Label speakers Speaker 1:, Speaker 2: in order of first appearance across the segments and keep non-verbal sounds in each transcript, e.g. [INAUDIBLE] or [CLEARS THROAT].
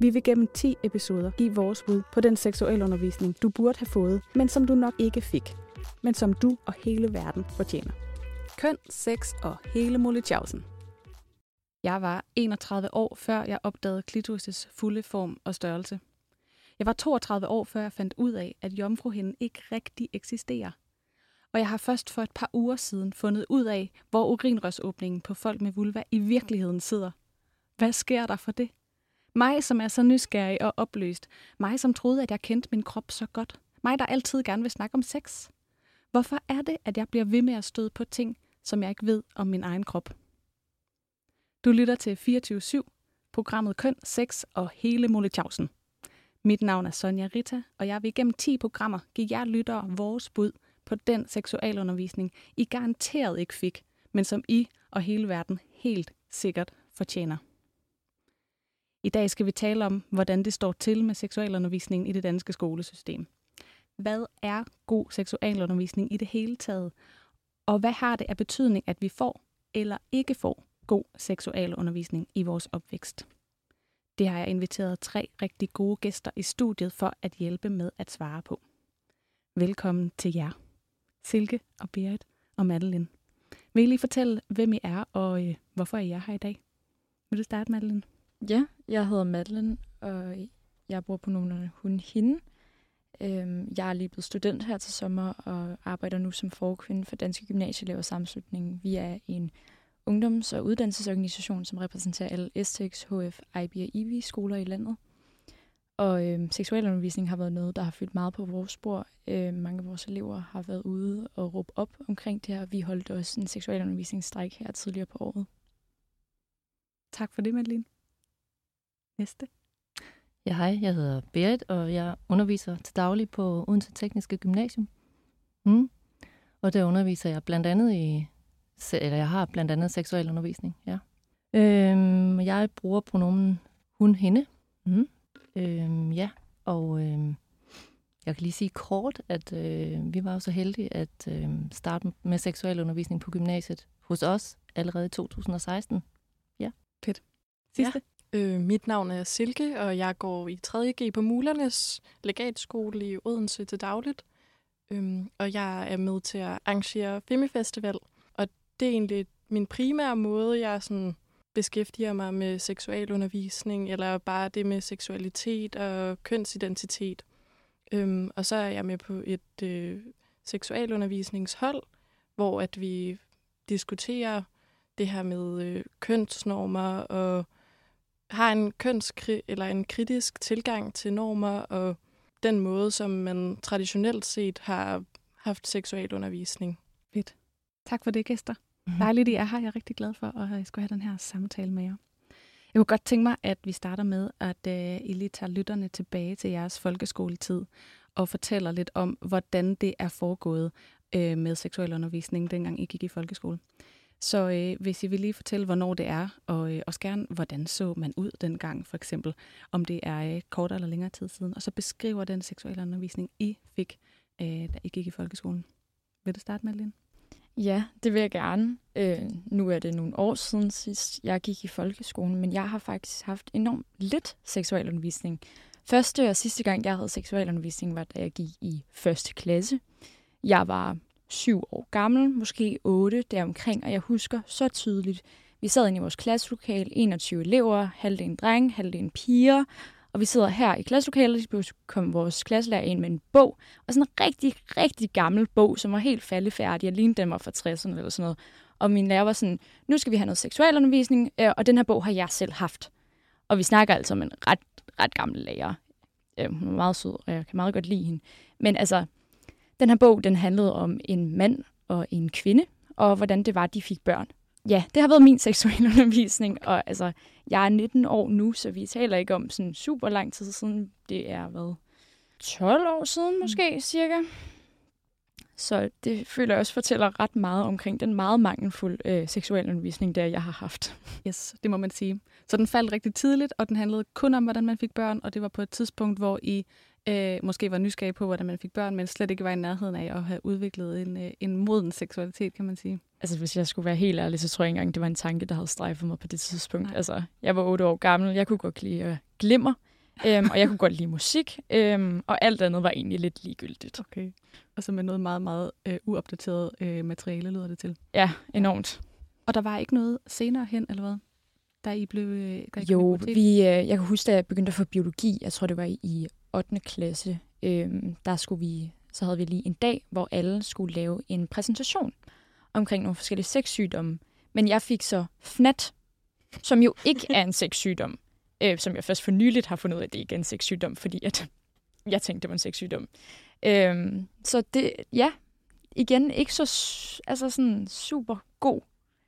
Speaker 1: Vi vil gennem 10 episoder give vores bud på den seksualundervisning, du burde have fået, men som du nok ikke fik, men som du og hele verden fortjener. Køn, sex og hele Molletjavsen. Jeg var 31 år, før jeg opdagede klitoris' fulde form og størrelse. Jeg var 32 år, før jeg fandt ud af, at jomfruhinden ikke rigtig eksisterer. Og jeg har først for et par uger siden fundet ud af, hvor urinrørsåbningen på folk med vulva i virkeligheden sidder. Hvad sker der for det? Mig, som er så nysgerrig og opløst. Mig, som troede, at jeg kendte min krop så godt. Mig, der altid gerne vil snakke om sex. Hvorfor er det, at jeg bliver ved med at støde på ting, som jeg ikke ved om min egen krop? Du lytter til 24-7, programmet Køn, Sex og hele Molletjavsen. Mit navn er Sonja Rita, og jeg vil gennem 10 programmer give jer lyttere vores bud på den seksualundervisning, I garanteret ikke fik, men som I og hele verden helt sikkert fortjener. I dag skal vi tale om, hvordan det står til med seksualundervisningen i det danske skolesystem. Hvad er god seksualundervisning i det hele taget? Og hvad har det af betydning, at vi får eller ikke får god seksualundervisning i vores opvækst? Det har jeg inviteret tre rigtig gode gæster i studiet for at hjælpe med at svare på. Velkommen til jer, Silke og Berit og Madeline. Vil I lige fortælle, hvem I er og øh, hvorfor I er her i dag? Vil du starte, Madeline?
Speaker 2: Ja, jeg hedder Madeline, og jeg bor på nogle hun hende. Øhm, jeg er lige blevet student her til sommer og arbejder nu som forkvinde for Danske Gymnasieelever Sammenslutning. Vi er en ungdoms- og uddannelsesorganisation, som repræsenterer alle STX, HF, IB og IB skoler i landet. Og øhm, seksualundervisning har været noget, der har fyldt meget på vores spor. Øhm, mange af vores elever har været ude og råbe op omkring det her. Vi holdt også en seksualundervisningsstræk her tidligere på året.
Speaker 1: Tak for det, Madeline. Næste.
Speaker 3: Ja, hej, jeg hedder Berit, og jeg underviser til daglig på Odense Tekniske Gymnasium. Mm. Og der underviser jeg blandt andet i, eller jeg har blandt andet seksuel undervisning, ja. Øhm, jeg bruger pronomen hun, hende. Mm. Øhm, ja, og øhm, jeg kan lige sige kort, at øh, vi var jo så heldige at øh, starte med seksuel undervisning på gymnasiet hos os allerede i 2016. Ja.
Speaker 1: Fedt. Sidste.
Speaker 4: Ja. Øh, mit navn er Silke, og jeg går i 3.G på Mulernes legatskole i Odense til dagligt. Øhm, og jeg er med til at arrangere Femifestival, og det er egentlig min primære måde, jeg sådan beskæftiger mig med seksualundervisning, eller bare det med seksualitet og kønsidentitet. Øhm, og så er jeg med på et øh, seksualundervisningshold, hvor at vi diskuterer det her med øh, kønsnormer og har en kønskri eller en kritisk tilgang til normer og den måde, som man traditionelt set har haft seksuel undervisning.
Speaker 1: Fedt. Tak for det, gæster. Mm-hmm. Dejligt, I er her. Jeg er rigtig glad for, at jeg skulle have den her samtale med jer. Jeg kunne godt tænke mig, at vi starter med, at uh, I lige tager lytterne tilbage til jeres folkeskoletid og fortæller lidt om, hvordan det er foregået uh, med seksuel undervisning, dengang I gik i folkeskole. Så øh, hvis I vil lige fortælle, hvornår det er, og øh, også gerne, hvordan så man ud dengang, for eksempel, om det er øh, kortere eller længere tid siden, og så beskriver den seksuelle undervisning, I fik, øh, da I gik i folkeskolen. Vil du starte, Madeline?
Speaker 2: Ja, det vil jeg gerne. Øh, nu er det nogle år siden sidst, jeg gik i folkeskolen, men jeg har faktisk haft enormt lidt seksualundervisning. Første og sidste gang, jeg havde seksualundervisning, var da jeg gik i første klasse. Jeg var syv år gammel, måske otte deromkring, og jeg husker så tydeligt, vi sad inde i vores klasselokale, 21 elever, halvdelen dreng, halvdelen piger, og vi sidder her i klasselokalet, og så kom vores klasselærer ind med en bog, og sådan en rigtig, rigtig gammel bog, som var helt faldefærdig. Jeg lignede den var fra 60'erne eller sådan noget. Og min lærer var sådan, nu skal vi have noget seksualundervisning, øh, og den her bog har jeg selv haft. Og vi snakker altså om en ret, ret gammel lærer. Øh, hun er meget sød, og jeg kan meget godt lide hende. Men altså, den her bog, den handlede om en mand og en kvinde, og hvordan det var, de fik børn. Ja, det har været min seksuelle undervisning, og altså, jeg er 19 år nu, så vi taler ikke om sådan super lang tid siden. Det er, hvad, 12 år siden måske, mm. cirka. Så det føler jeg også fortæller ret meget omkring den meget mangelfulde øh, seksuelle undervisning, der jeg har haft.
Speaker 1: Yes, det må man sige. Så den faldt rigtig tidligt, og den handlede kun om, hvordan man fik børn, og det var på et tidspunkt, hvor I øh, måske var nysgerrig på, hvordan man fik børn, men slet ikke var i nærheden af at have udviklet en, øh, en moden seksualitet, kan man sige.
Speaker 2: Altså, hvis jeg skulle være helt ærlig, så tror jeg ikke engang, det var en tanke, der havde strejfet mig på det tidspunkt. Nej. Altså, jeg var otte år gammel, jeg kunne godt lide at glimmer. øhm, og jeg kunne godt lide musik, øhm, og alt andet var egentlig lidt ligegyldigt.
Speaker 1: Okay. Og så med noget meget, meget øh, uopdateret øh, materiale, lyder det til.
Speaker 2: Ja, enormt.
Speaker 1: Og der var ikke noget senere hen, eller hvad? Da I blev... Øh, da I
Speaker 2: Jo, vi, øh, jeg kan huske, da jeg begyndte at få biologi, jeg tror, det var i 8. klasse, øhm, der skulle vi, så havde vi lige en dag, hvor alle skulle lave en præsentation omkring nogle forskellige sexsygdomme. Men jeg fik så FNAT, som jo ikke er en [LAUGHS] sexsygdom, øh, som jeg først for nyligt har fundet ud af, at det ikke er en sexsygdom, fordi at jeg tænkte, det var en sexsygdom. Øhm, så det, ja, igen, ikke så altså sådan super god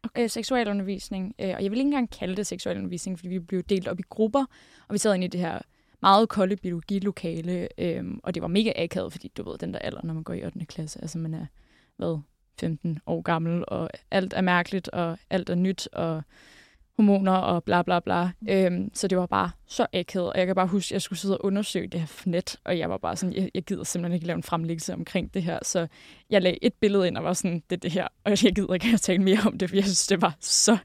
Speaker 2: okay. øh, seksualundervisning. Øh, og jeg vil ikke engang kalde det seksualundervisning, fordi vi blev delt op i grupper, og vi sad inde i det her meget kolde biologilokale, øh, og det var mega akavet, fordi du ved, den der alder, når man går i 8. klasse, altså man er, hvad, 15 år gammel, og alt er mærkeligt, og alt er nyt, og hormoner og bla bla bla. Øhm, så det var bare så akavet, og jeg kan bare huske, at jeg skulle sidde og undersøge det her FNET, og jeg var bare sådan, jeg, jeg gider simpelthen ikke lave en fremlæggelse omkring det her, så jeg lagde et billede ind og var sådan, det er det her, og jeg gider ikke at tale mere om det, for jeg synes, det var så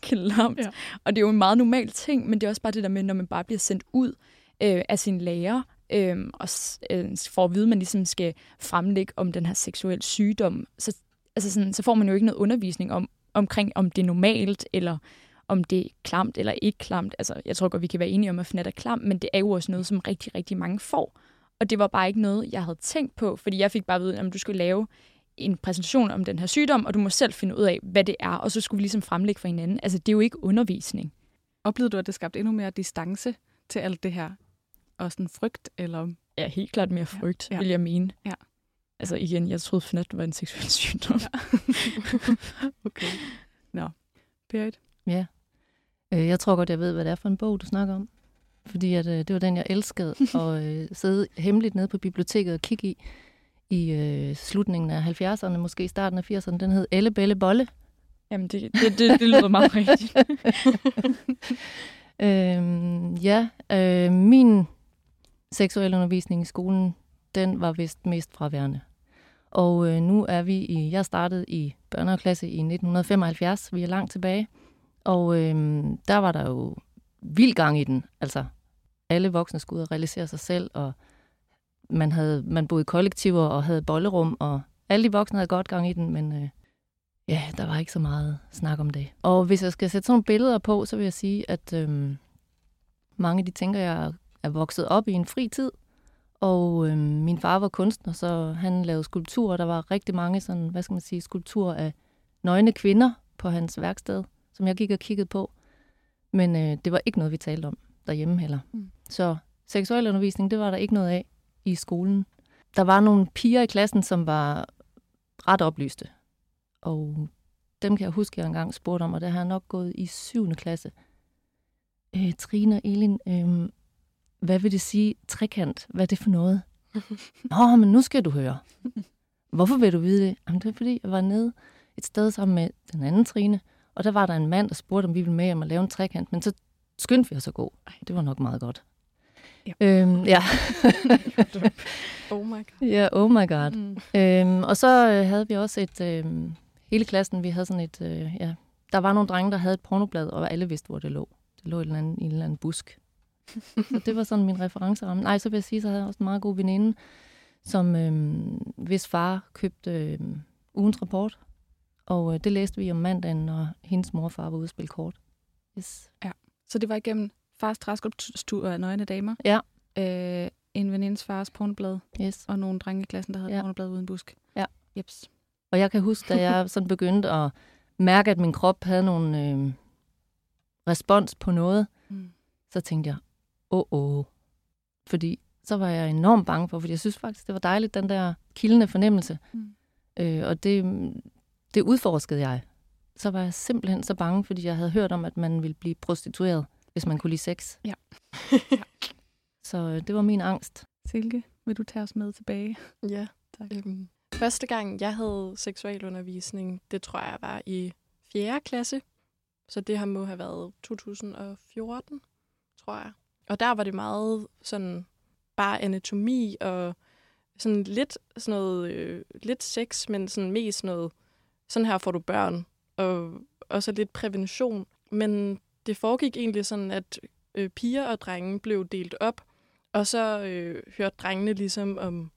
Speaker 2: klamt.
Speaker 1: Ja.
Speaker 2: Og det er jo en meget normal ting, men det er også bare det der med, når man bare bliver sendt ud øh, af sin lærer, øh, og øh, får at vide, at man ligesom skal fremlægge om den her seksuel sygdom, så, altså sådan, så får man jo ikke noget undervisning om, omkring, om det er normalt, eller om det er klamt eller ikke klamt. Altså, jeg tror godt, vi kan være enige om, at FNAT er klamt, men det er jo også noget, som rigtig, rigtig mange får. Og det var bare ikke noget, jeg havde tænkt på, fordi jeg fik bare at vide, at du skulle lave en præsentation om den her sygdom, og du må selv finde ud af, hvad det er, og så skulle vi ligesom fremlægge for hinanden. Altså, det er jo ikke undervisning.
Speaker 1: Oplevede du, at det skabte endnu mere distance til alt det her? Og sådan frygt, eller...
Speaker 2: Ja, helt klart mere frygt,
Speaker 1: Ja.
Speaker 2: ja. vil jeg mene.
Speaker 1: Ja.
Speaker 2: Altså igen, jeg troede, FNAT var en seksuel sygdom. [LAUGHS]
Speaker 1: Okay. Nå. Berit?
Speaker 3: Ja. Øh, Jeg tror godt, jeg ved, hvad det er for en bog, du snakker om. Fordi at, øh, det var den, jeg elskede [LAUGHS] at øh, sidde hemmeligt nede på biblioteket og kigge i i øh, slutningen af 70'erne, måske starten af 80'erne. Den hed Elle Belle Bolle.
Speaker 2: Jamen, det, det, det, det lyder meget [LAUGHS] rigtigt.
Speaker 3: Øhm, ja, øh, min seksuel undervisning i skolen, den var vist mest fraværende. Og øh, nu er vi i, jeg startede i børnehaveklasse i 1975, vi er langt tilbage. Og øh, der var der jo vild gang i den. Altså, alle voksne skulle ud og realisere sig selv, og man, havde, man boede i kollektiver og havde bollerum, og alle de voksne havde godt gang i den, men øh, ja, der var ikke så meget snak om det. Og hvis jeg skal sætte sådan nogle billeder på, så vil jeg sige, at øh, mange de tænker, jeg er vokset op i en fri tid, og øh, min far var kunstner, så han lavede skulpturer. Der var rigtig mange sådan, hvad skal man sige, skulpturer af nøgne kvinder på hans værksted, som jeg gik og kiggede på. Men øh, det var ikke noget, vi talte om derhjemme heller.
Speaker 1: Mm.
Speaker 3: Så seksuel undervisning, det var der ikke noget af i skolen. Der var nogle piger i klassen, som var ret oplyste. Og dem kan jeg huske, jeg engang spurgte om, og der har jeg nok gået i 7. klasse. Øh, Trine og Elin, øh, hvad vil det sige trekant? Hvad er det for noget? [LAUGHS] Nå, men nu skal du høre. Hvorfor vil du vide det? Jamen, det er fordi, jeg var nede et sted sammen med den anden Trine, og der var der en mand, der spurgte, om vi ville med hjem og lave en trekant, men så skyndte vi os at gå. Det var nok meget godt.
Speaker 1: Ja.
Speaker 3: Øhm, ja. [LAUGHS]
Speaker 4: Oh my god.
Speaker 3: ja, oh my god.
Speaker 1: Mm.
Speaker 3: Øhm, og så øh, havde vi også et, øh, hele klassen, vi havde sådan et, øh, ja, der var nogle drenge, der havde et pornoblad, og alle vidste, hvor det lå. Det lå i en eller anden, i en eller anden busk. [LAUGHS] så det var sådan min referenceramme. Nej, så vil jeg sige, så havde jeg også en meget god veninde, som øh, hvis far købte øh, ugens rapport, og øh, det læste vi om mandagen, når hendes mor og far var ude at spille kort. Yes.
Speaker 1: Så det var igennem fars træskulptur af nøgne damer?
Speaker 3: Ja.
Speaker 1: Øh, en venindes fars pornoblad,
Speaker 3: Yes.
Speaker 1: og nogle drenge i klassen, der havde ja.
Speaker 3: Ja.
Speaker 1: pornoblad uden busk?
Speaker 3: Ja.
Speaker 1: Jeps.
Speaker 3: Og jeg kan huske, da jeg [LAUGHS] sådan begyndte at mærke, at min krop havde nogle øh, respons på noget,
Speaker 1: Mm.
Speaker 3: så tænkte jeg, åh, åh. Fordi så var jeg enormt bange for, fordi jeg synes faktisk, det var dejligt, den der kildende fornemmelse.
Speaker 1: Mm.
Speaker 3: Øh, og det, det udforskede jeg. Så var jeg simpelthen så bange, fordi jeg havde hørt om, at man ville blive prostitueret, hvis man kunne lide sex.
Speaker 1: Ja. [LAUGHS]
Speaker 3: så øh, det var min angst.
Speaker 1: Silke, vil du tage os med tilbage?
Speaker 4: Ja.
Speaker 1: Tak.
Speaker 4: Øhm, første gang, jeg havde seksualundervisning, det tror jeg var i 4. klasse. Så det har må have været 2014, tror jeg. Og der var det meget sådan bare anatomi og sådan lidt sådan noget, øh, lidt sex, men sådan mest noget, sådan her får du børn, og også lidt prævention. Men det foregik egentlig sådan, at øh, piger og drenge blev delt op, Og så øh, hørte drengene ligesom om,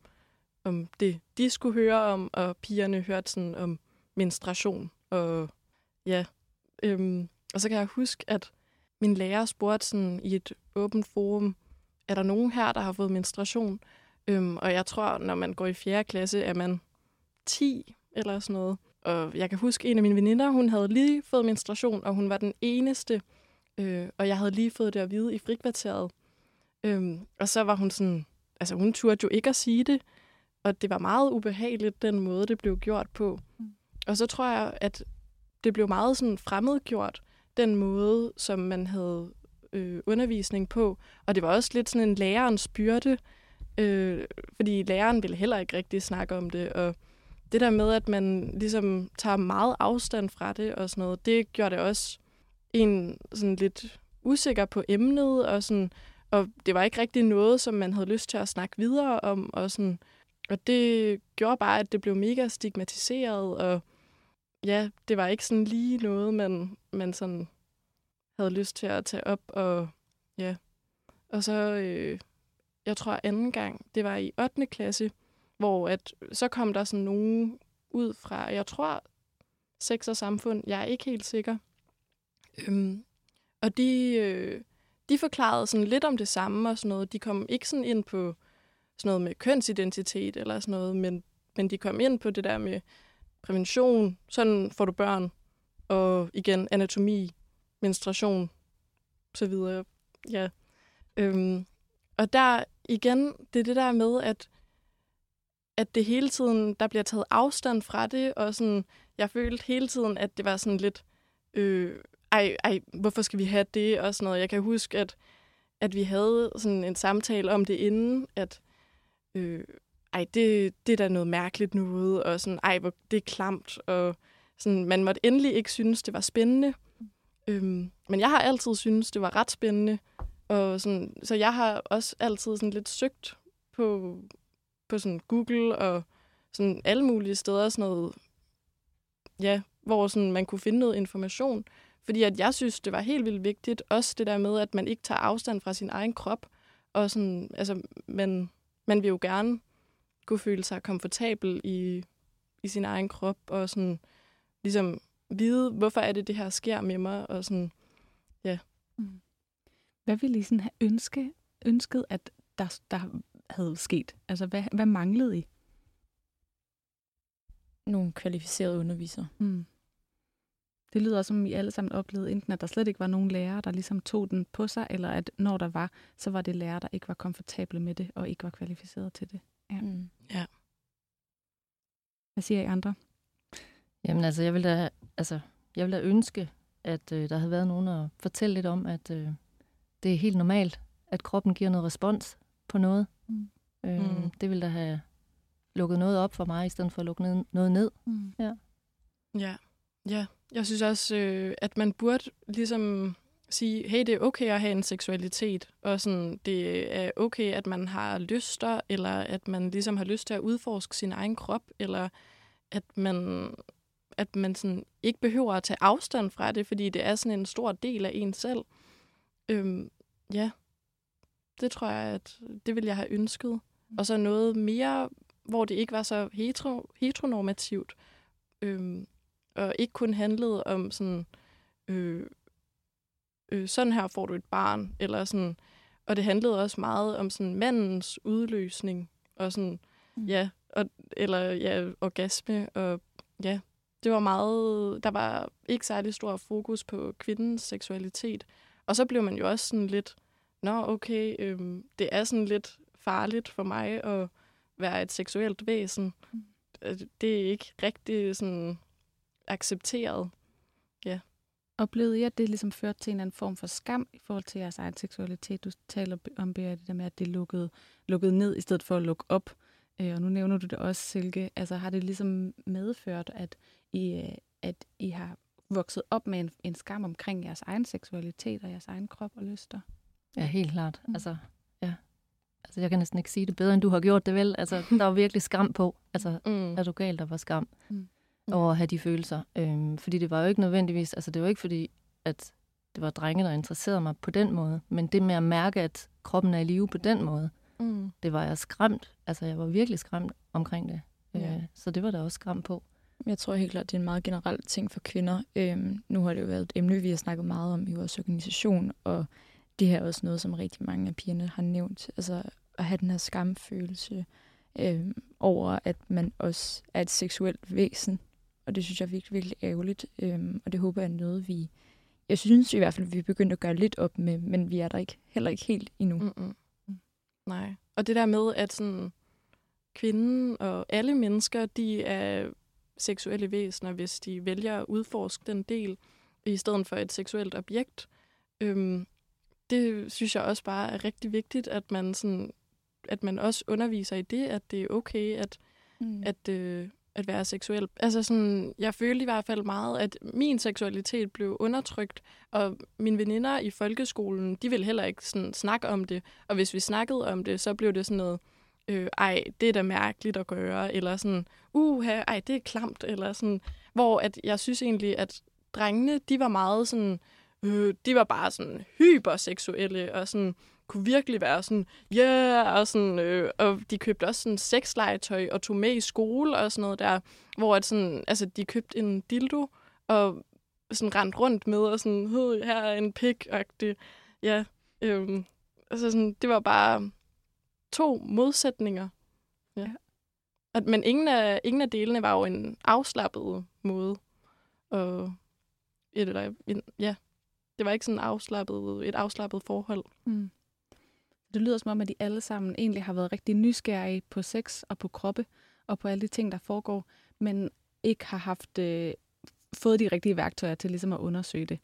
Speaker 4: om det, de skulle høre om, og pigerne hørte sådan om menstruation. Og ja, øhm, og så kan jeg huske, at min lærer spurgte sådan i et åbent forum, er der nogen her, der har fået menstruation? Øhm, og jeg tror, når man går i 4. klasse, er man 10 eller sådan noget. Og jeg kan huske, en af mine veninder, hun havde lige fået menstruation, og hun var den eneste, øh, og jeg havde lige fået det at vide i frikvarteret. Øhm, og så var hun sådan, altså hun turde jo ikke at sige det, og det var meget ubehageligt, den måde, det blev gjort på. Mm. Og så tror jeg, at det blev meget sådan fremmedgjort, den måde, som man havde øh, undervisning på. Og det var også lidt sådan en lærerens byrde, øh, fordi læreren ville heller ikke rigtig snakke om det. Og det der med, at man ligesom tager meget afstand fra det og sådan noget, det gjorde det også en sådan lidt usikker på emnet, og, sådan, og det var ikke rigtig noget, som man havde lyst til at snakke videre om, og, sådan, og det gjorde bare, at det blev mega stigmatiseret, og ja, det var ikke sådan lige noget, man, man sådan havde lyst til at tage op, og ja. Og så, øh, jeg tror anden gang, det var i 8. klasse, hvor at, så kom der sådan nogen ud fra, jeg tror, sex og samfund, jeg er ikke helt sikker. Øhm, og de, øh, de forklarede sådan lidt om det samme og sådan noget. De kom ikke sådan ind på sådan noget med kønsidentitet eller sådan noget, men, men de kom ind på det der med prævention, sådan får du børn, og igen anatomi, menstruation, så videre. Ja. Øhm, og der igen, det er det der med, at, at det hele tiden, der bliver taget afstand fra det, og sådan, jeg følte hele tiden, at det var sådan lidt, øh, ej, ej, hvorfor skal vi have det, og sådan noget. Jeg kan huske, at, at vi havde sådan en samtale om det inden, at øh, ej, det, det er da noget mærkeligt noget, og sådan, ej, hvor det er klamt, og sådan, man måtte endelig ikke synes, det var spændende. Øhm, men jeg har altid synes det var ret spændende, og sådan, så jeg har også altid sådan lidt søgt på, på sådan Google og sådan alle mulige steder, sådan noget, ja, hvor sådan man kunne finde noget information. Fordi at jeg synes, det var helt vildt vigtigt, også det der med, at man ikke tager afstand fra sin egen krop. Og sådan, altså, man, man vil jo gerne kunne føle sig komfortabel i, i sin egen krop, og sådan ligesom vide, hvorfor er det, det her sker med mig, og sådan, ja. Mm.
Speaker 1: Hvad ville I sådan have ønske, ønsket, at der, der havde sket? Altså, hvad, hvad manglede I?
Speaker 2: Nogle kvalificerede undervisere. Mm.
Speaker 1: Det lyder også, som I alle sammen oplevede, enten at der slet ikke var nogen lærere, der ligesom tog den på sig, eller at når der var, så var det lærere, der ikke var komfortable med det, og ikke var kvalificeret til det.
Speaker 4: Ja. Mm. ja.
Speaker 1: Hvad siger I andre?
Speaker 3: Jamen altså, jeg vil da, altså, jeg vil da ønske, at øh, der havde været nogen at fortælle lidt om, at øh, det er helt normalt, at kroppen giver noget respons på noget. Mm. Øh, mm. Det vil da have lukket noget op for mig, i stedet for at lukke ned, noget ned. Mm.
Speaker 4: Ja. ja. Ja, jeg synes også, øh, at man burde ligesom sige, hey, det er okay at have en seksualitet, og sådan, det er okay, at man har lyster, eller at man ligesom har lyst til at udforske sin egen krop, eller at man, at man sådan ikke behøver at tage afstand fra det, fordi det er sådan en stor del af en selv. Øhm, ja, det tror jeg, at det vil jeg have ønsket. Og så noget mere, hvor det ikke var så hetero, heteronormativt, øhm, og ikke kun handlede om sådan, øh, øh, sådan her får du et barn, eller sådan, og det handlede også meget om sådan mandens udløsning, og sådan, mm. ja, og, eller ja, orgasme, og ja, det var meget, der var ikke særlig stor fokus på kvindens seksualitet. Og så blev man jo også sådan lidt, nå okay, øhm, det er sådan lidt farligt for mig at være et seksuelt væsen. Mm. Det er ikke rigtig sådan accepteret. Ja.
Speaker 1: Oplevede I, at det ligesom førte til en anden form for skam i forhold til jeres egen seksualitet? Du taler om, Berit, det der med, at det lukkede, lukkede ned, i stedet for at lukke op. Øh, og nu nævner du det også, Silke. Altså har det ligesom medført, at I, øh, at I har vokset op med en, en skam omkring jeres egen seksualitet og jeres egen krop og lyster?
Speaker 3: Ja, helt klart. Mm. Altså, ja. Altså, jeg kan næsten ikke sige det bedre, end du har gjort det vel. Altså, der var virkelig skam på. Altså, mm. er du galt, der var skam. Mm over at have de følelser. Øhm, fordi det var jo ikke nødvendigvis, altså det var ikke fordi, at det var drenge, der interesserede mig på den måde. Men det med at mærke, at kroppen er i live på den måde,
Speaker 4: Mm.
Speaker 3: det var jeg skræmt. Altså, jeg var virkelig skræmt omkring det.
Speaker 4: Ja.
Speaker 3: Øh, så det var der også skræmt på.
Speaker 2: Jeg tror helt klart, det er en meget generel ting for kvinder. Øhm, nu har det jo været et emne, vi har snakket meget om i vores organisation, og det her er også noget, som rigtig mange af pigerne har nævnt. Altså at have den her skamfølelse øhm, over, at man også er et seksuelt væsen. Og det synes jeg er virkelig, virkelig ærgerligt. Øhm, og det håber jeg er noget, vi... Jeg synes i hvert fald, vi er begyndt at gøre lidt op med, men vi er der ikke, heller ikke helt endnu. Mm.
Speaker 4: Mm-mm. Nej. Og det der med, at sådan, kvinden og alle mennesker, de er seksuelle væsener, hvis de vælger at udforske den del, i stedet for et seksuelt objekt. Øhm, det synes jeg også bare er rigtig vigtigt, at man, sådan, at man også underviser i det, at det er okay, at,
Speaker 2: Mm.
Speaker 4: at, øh, at være seksuel. Altså sådan, jeg følte i hvert fald meget, at min seksualitet blev undertrykt, og mine veninder i folkeskolen, de ville heller ikke sådan snakke om det. Og hvis vi snakkede om det, så blev det sådan noget, øh, ej, det er da mærkeligt at gøre, eller sådan, uha, ej, det er klamt, eller sådan, hvor at jeg synes egentlig, at drengene, de var meget sådan, øh, de var bare sådan hyperseksuelle, og sådan, kunne virkelig være sådan, yeah, og, sådan, øh, og de købte også sådan sexlegetøj og tog med i skole og sådan noget der, hvor at sådan, altså, de købte en dildo og sådan rendt rundt med og sådan, "Hed, her er en pik -agtig. Ja, øhm, altså sådan, det var bare to modsætninger. Ja.
Speaker 1: Ja.
Speaker 4: At, men ingen af, ingen af delene var jo en afslappet måde. Og, eller, en, ja, det var ikke sådan afslappet, et afslappet forhold.
Speaker 1: Mm. Det lyder som om, at de alle sammen egentlig har været rigtig nysgerrige på sex og på kroppe og på alle de ting, der foregår, men ikke har haft øh, fået de rigtige værktøjer til ligesom at undersøge det.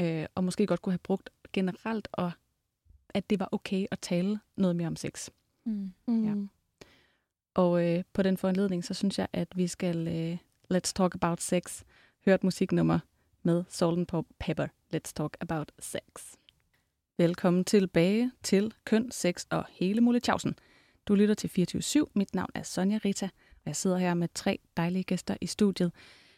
Speaker 1: Øh, og måske godt kunne have brugt generelt, og at det var okay at tale noget mere om sex.
Speaker 2: Mm.
Speaker 4: Mm.
Speaker 1: Ja. Og øh, på den foranledning, så synes jeg, at vi skal øh, Let's Talk About Sex høre et musiknummer med Salt and Pepper. Let's Talk About Sex. Velkommen tilbage til Køn, Sex og hele Muletjavsen. Du lytter til 24-7. Mit navn er Sonja Rita, og jeg sidder her med tre dejlige gæster i studiet.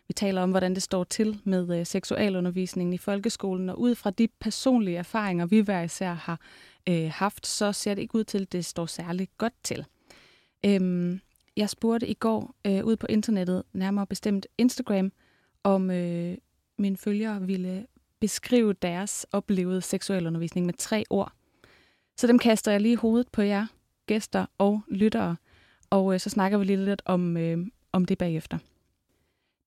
Speaker 1: Vi taler om, hvordan det står til med øh, seksualundervisningen i folkeskolen, og ud fra de personlige erfaringer, vi hver især har øh, haft, så ser det ikke ud til, at det står særligt godt til. Øhm, jeg spurgte i går øh, ud på internettet, nærmere bestemt Instagram, om øh, mine følgere ville beskrive deres oplevede seksualundervisning med tre ord. Så dem kaster jeg lige i hovedet på jer, gæster og lyttere, og øh, så snakker vi lige lidt om, øh, om det bagefter.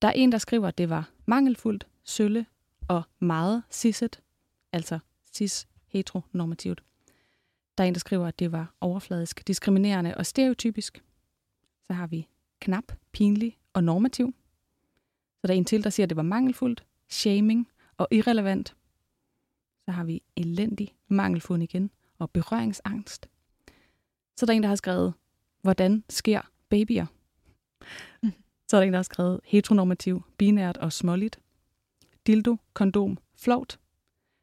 Speaker 1: Der er en, der skriver, at det var mangelfuldt, sølle og meget cisset, altså cis-heteronormativt. Der er en, der skriver, at det var overfladisk, diskriminerende og stereotypisk. Så har vi knap, pinlig og normativ. Så der er en til, der siger, at det var mangelfuldt, shaming og irrelevant. Så har vi elendig, mangelfuld igen og berøringsangst. Så er der en, der har skrevet, hvordan sker babyer?
Speaker 2: Mm.
Speaker 1: Så er der en, der har skrevet heteronormativ, binært og småligt. Dildo, kondom, flovt.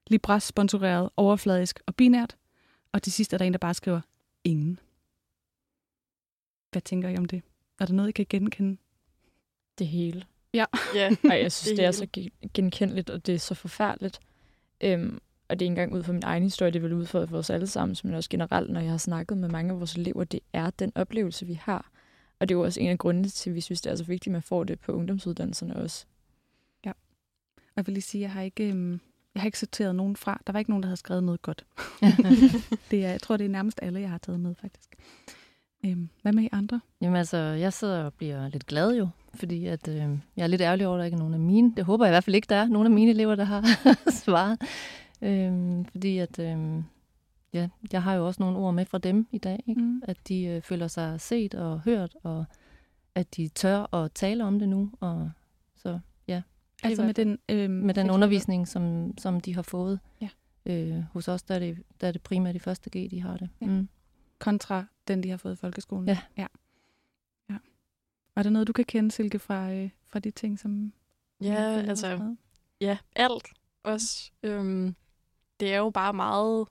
Speaker 1: Libras sponsoreret, overfladisk og binært. Og til sidst er der en, der bare skriver, ingen. Hvad tænker I om det? Er der noget, I kan genkende?
Speaker 2: Det hele.
Speaker 4: Ja, [LAUGHS]
Speaker 2: Ej, jeg synes,
Speaker 4: Det
Speaker 2: det, er så gen- genkendeligt, og det er så forfærdeligt. Øhm, og det er ikke engang ud fra min egen historie, det er vel ud fra vores allesammen, men også generelt, når jeg har snakket med mange af vores elever, det er den oplevelse, vi har. Og det er jo også en af grundene til, at vi synes, det er så vigtigt, at man får det på ungdomsuddannelserne også.
Speaker 1: Og Jeg vil lige sige, jeg har ikke, øhm, jeg har ikke sorteret nogen fra. Der var ikke nogen, der havde skrevet noget godt. [LAUGHS] det er, jeg tror, det er nærmest alle, jeg har taget med, faktisk. Øhm, hvad med I andre?
Speaker 3: Jamen altså, jeg sidder og bliver lidt glad jo, fordi at, øh, jeg er lidt ærgerlig over, at der ikke er nogen af mine. Det håber jeg i hvert fald ikke, der er nogen af mine elever, der har [LAUGHS] svaret. Øh, fordi at, øh, ja, jeg har jo også nogle ord med fra dem i dag, ikke?
Speaker 1: Mm.
Speaker 3: at de øh, føler sig set og hørt, og at de tør at tale om det nu. Og så ja,
Speaker 1: Altså med den, øhm,
Speaker 3: med den undervisning, som, som de har fået.
Speaker 1: Ja.
Speaker 3: Øh, hos os, der er, det, der er det primært i første G, de har det.
Speaker 1: Ja.
Speaker 3: Mm.
Speaker 1: Kontra den, de har fået i folkeskolen.
Speaker 3: Ja.
Speaker 1: ja. ja. Var der noget, du kan kende, Silke, fra, øh, fra de ting, som...
Speaker 4: Ja, altså, ja, alt også. Øhm, det er jo bare meget,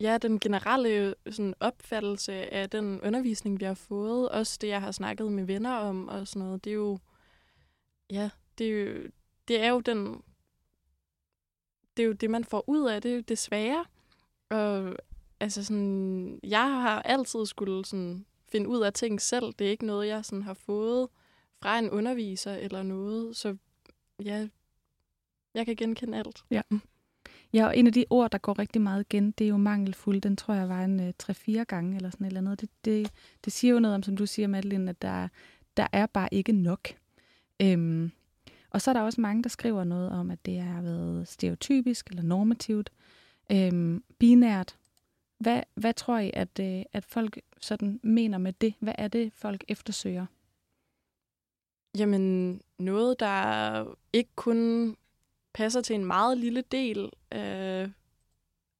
Speaker 4: ja, den generelle sådan, opfattelse af den undervisning, vi har fået, også det, jeg har snakket med venner om og sådan noget, det er jo, ja, det er jo, det er jo den, det er jo det, man får ud af det, det svære. Og altså sådan, jeg har altid skulle sådan finde ud af ting selv. Det er ikke noget, jeg sådan har fået fra en underviser eller noget. Så ja, jeg kan genkende alt.
Speaker 1: Ja. Ja, og en af de ord, der går rigtig meget igen, det er jo mangelfuld. Den tror jeg var en øh, uh, 3-4 gange eller sådan et eller andet. Det, det, det siger jo noget om, som du siger, Madeline, at der, der er bare ikke nok. Øhm, og så er der også mange, der skriver noget om, at det har været stereotypisk eller normativt, øhm, binært. Hvad, hvad tror I, at, øh, at folk sådan mener med det? Hvad er det, folk eftersøger?
Speaker 4: Jamen, noget, der ikke kun passer til en meget lille del af,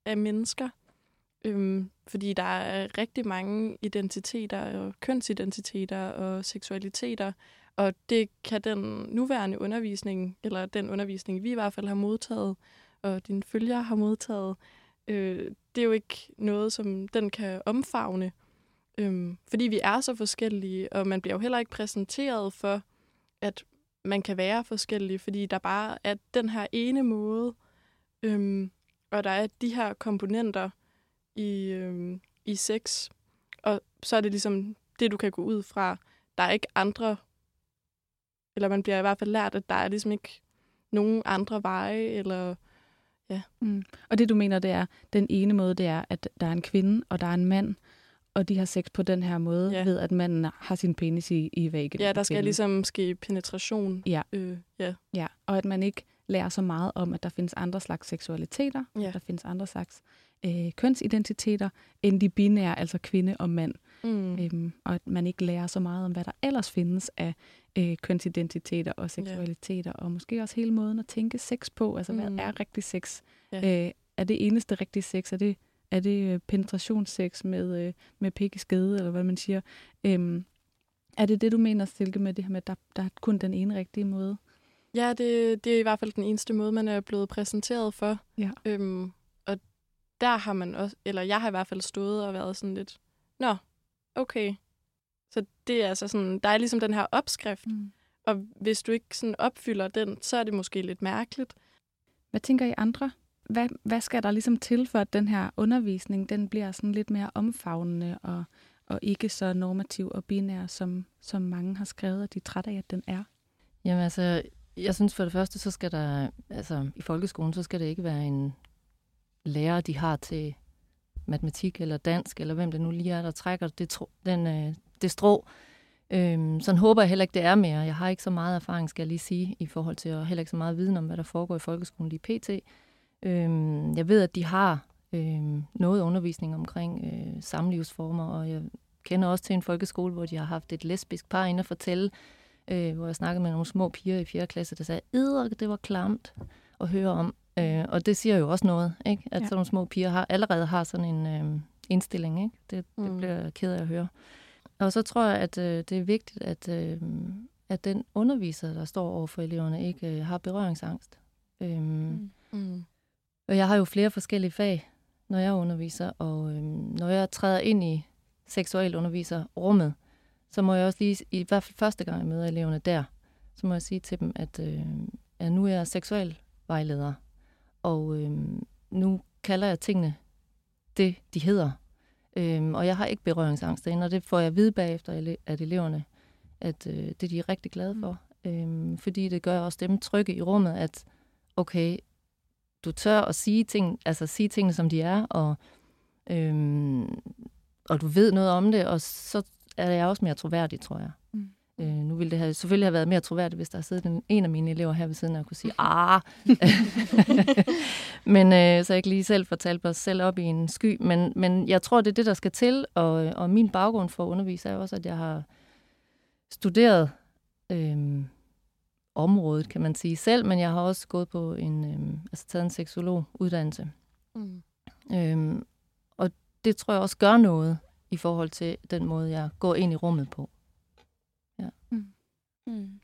Speaker 4: af mennesker. Øhm, fordi der er rigtig mange identiteter og kønsidentiteter og seksualiteter, og det kan den nuværende undervisning, eller den undervisning, vi i hvert fald har modtaget, og dine følgere har modtaget, øh, det er jo ikke noget, som den kan omfavne. Øhm, fordi vi er så forskellige, og man bliver jo heller ikke præsenteret for, at man kan være forskellig, fordi der bare er den her ene måde, øhm, og der er de her komponenter i, øhm, i sex, og så er det ligesom det, du kan gå ud fra. Der er ikke andre, eller man bliver i hvert fald lært, at der er ligesom ikke nogen andre veje, eller ja.
Speaker 1: Mm. Og det, du mener, det er, den ene måde, det er, at der er en kvinde, og der er en mand, og de har sex på den her måde, ja. ved at manden har sin penis i, i væggen.
Speaker 4: Ja, der skal ligesom ske penetration.
Speaker 1: Ja.
Speaker 4: Øh, ja.
Speaker 1: ja, og at man ikke lærer så meget om, at der findes andre slags seksualiteter,
Speaker 4: ja.
Speaker 1: der findes andre slags øh, kønsidentiteter, end de binære, altså kvinde og mand.
Speaker 4: Mm.
Speaker 1: Øhm, og at man ikke lærer så meget om, hvad der ellers findes af øh, kønsidentiteter og seksualiteter, ja. og måske også hele måden at tænke sex på. Altså, mm. hvad er rigtig sex? Ja. Øh, er det eneste rigtige sex? Er det er det øh, med, øh, med pik i skede, eller hvad man siger? Øhm, er det det, du mener, Silke, med det her med, at der, der er kun den ene rigtige måde?
Speaker 4: Ja, det, det er i hvert fald den eneste måde, man er blevet præsenteret for.
Speaker 1: Ja.
Speaker 4: Øhm, og der har man også, eller jeg har i hvert fald stået og været sådan lidt, nå, okay. Så det er altså sådan, der er ligesom den her opskrift, mm. og hvis du ikke sådan opfylder den, så er det måske lidt mærkeligt.
Speaker 1: Hvad tænker I andre? hvad, hvad skal der ligesom til, for at den her undervisning, den bliver sådan lidt mere omfavnende og, og ikke så normativ og binær, som, som mange har skrevet, at de er trætte af, at den er?
Speaker 3: Jamen altså, jeg synes for det første, så skal der, altså i folkeskolen, så skal det ikke være en lærer, de har til matematik eller dansk, eller hvem det nu lige er, der trækker det, tro, den, øh, det strå. Øhm, sådan håber jeg heller ikke, det er mere. Jeg har ikke så meget erfaring, skal jeg lige sige, i forhold til, og heller ikke så meget viden om, hvad der foregår i folkeskolen lige pt. Øhm, jeg ved, at de har øhm, noget undervisning omkring øh, samlivsformer, og jeg kender også til en folkeskole, hvor de har haft et lesbisk par inde og fortælle, øh, hvor jeg snakkede med nogle små piger i 4. klasse, der sagde, at det var klamt at høre om. Øh, og det siger jo også noget, ikke? at ja. sådan nogle små piger har, allerede har sådan en øh, indstilling. Ikke? Det, det mm. bliver jeg ked af at høre. Og så tror jeg, at øh, det er vigtigt, at, øh, at den underviser, der står over for eleverne, ikke øh, har berøringsangst. Øhm, mm. Mm. Og jeg har jo flere forskellige fag, når jeg underviser, og øhm, når jeg træder ind i seksualunderviserrummet, så må jeg også lige, i hvert fald første gang jeg møder eleverne der, så må jeg sige til dem, at, øh, at nu er jeg seksualvejleder, og øh, nu kalder jeg tingene det, de hedder. Øhm, og jeg har ikke berøringsangst derinde, og det får jeg at vide bagefter at eleverne, at øh, det de er rigtig glade mm. for. Øhm, fordi det gør også dem trygge i rummet, at okay, du tør at sige, ting, altså sige tingene, som de er, og, øhm, og du ved noget om det, og så er jeg også mere troværdig, tror jeg. Øh, nu ville det have, selvfølgelig have været mere troværdigt, hvis der havde siddet en, en af mine elever her ved siden af og kunne sige, ah, [LAUGHS] men øh, så jeg ikke lige selv fortalte mig selv op i en sky, men, men jeg tror, det er det, der skal til, og, og min baggrund for at undervise er også, at jeg har studeret øh, området, kan man sige selv, men jeg har også gået på en, øhm, altså taget en seksologuddannelse. Mm. Øhm, og det tror jeg også gør noget i forhold til den måde, jeg går ind i rummet på. Ja. Mm. Mm.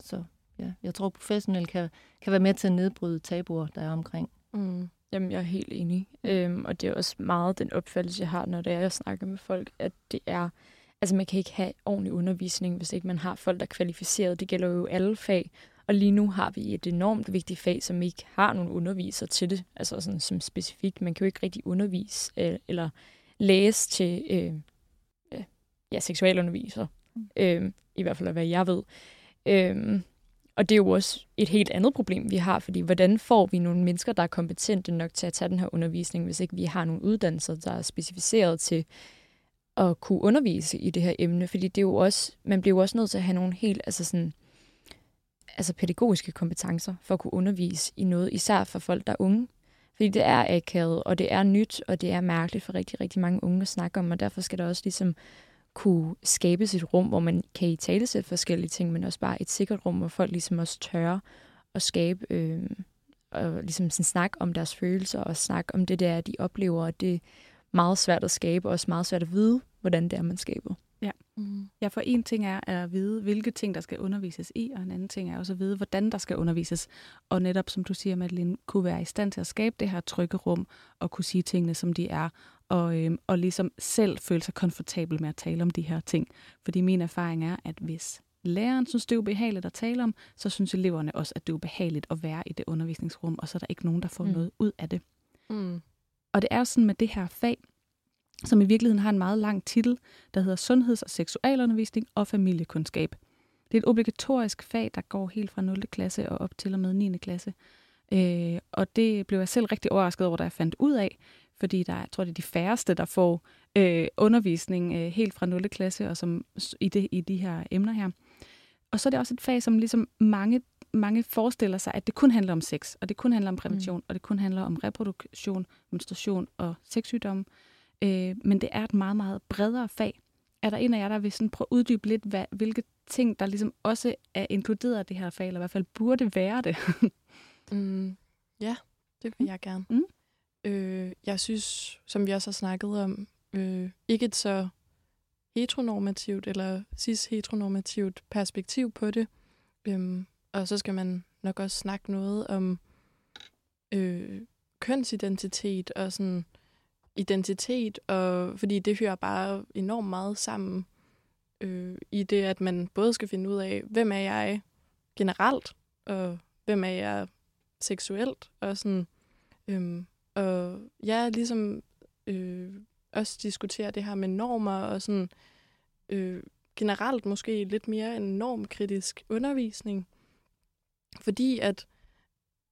Speaker 3: Så ja, jeg tror, professionelt kan, kan være med til at nedbryde tabuer, der er omkring.
Speaker 2: Mm. Jamen, jeg er helt enig. Øhm, og det er også meget den opfattelse, jeg har, når det er, jeg snakker med folk, at det er Altså man kan ikke have ordentlig undervisning, hvis ikke man har folk, der er kvalificeret. Det gælder jo alle fag. Og lige nu har vi et enormt vigtigt fag, som ikke har nogen underviser til det, altså sådan som specifikt. Man kan jo ikke rigtig undervise øh, eller læse til øh, øh, ja, seksualunderviser øh, i hvert fald af hvad jeg ved. Øh, og det er jo også et helt andet problem, vi har, fordi hvordan får vi nogle mennesker, der er kompetente nok til at tage den her undervisning, hvis ikke vi har nogle uddannelser, der er specificeret til at kunne undervise i det her emne? Fordi det er jo også, man bliver jo også nødt til at have nogle helt altså sådan, altså pædagogiske kompetencer for at kunne undervise i noget, især for folk, der er unge. Fordi det er akavet, og det er nyt, og det er mærkeligt for rigtig, rigtig mange unge at snakke om, og derfor skal der også ligesom kunne skabe et rum, hvor man kan i tale sætte forskellige ting, men også bare et sikkert rum, hvor folk ligesom også tør at skabe øh, og ligesom sådan snak om deres følelser og snak om det der, de oplever, og det er meget svært at skabe, og også meget svært at vide, hvordan det er, man skaber.
Speaker 1: Ja. Mm. ja, for en ting er at vide, hvilke ting, der skal undervises i, og en anden ting er også at vide, hvordan der skal undervises. Og netop, som du siger, Madeline, kunne være i stand til at skabe det her trygge rum, og kunne sige tingene, som de er, og, øhm, og ligesom selv føle sig komfortabel med at tale om de her ting. Fordi min erfaring er, at hvis læreren synes, det er ubehageligt at tale om, så synes eleverne også, at det er ubehageligt at være i det undervisningsrum, og så er der ikke nogen, der får mm. noget ud af det. Mm. Og det er sådan med det her fag, som i virkeligheden har en meget lang titel, der hedder Sundheds- og Seksualundervisning og Familiekundskab. Det er et obligatorisk fag, der går helt fra 0. klasse og op til og med 9. klasse. Øh, og det blev jeg selv rigtig overrasket over, da jeg fandt ud af, fordi der, jeg tror, det er de færreste, der får øh, undervisning øh, helt fra 0. klasse og som, i, det, i de her emner her. Og så er det også et fag, som ligesom mange, mange forestiller sig, at det kun handler om sex, og det kun handler om prævention, mm. og det kun handler om reproduktion, menstruation og sexsygdomme. Øh, men det er et meget, meget bredere fag. Er der en af jer, der vil sådan prøve at uddybe lidt, hvad, hvilke ting, der ligesom også er inkluderet i det her fag, eller i hvert fald burde være det? [LAUGHS]
Speaker 4: mm, ja, det vil jeg gerne. Mm. Øh, jeg synes, som vi også har snakket om, øh, ikke et så heteronormativt eller cis-heteronormativt perspektiv på det. Øhm, og så skal man nok også snakke noget om øh, kønsidentitet og sådan identitet, og fordi det hører bare enormt meget sammen øh, i det, at man både skal finde ud af, hvem er jeg generelt, og hvem er jeg seksuelt, og sådan, øh, og ja, ligesom øh, også diskutere det her med normer og sådan øh, generelt måske lidt mere en normkritisk undervisning. Fordi at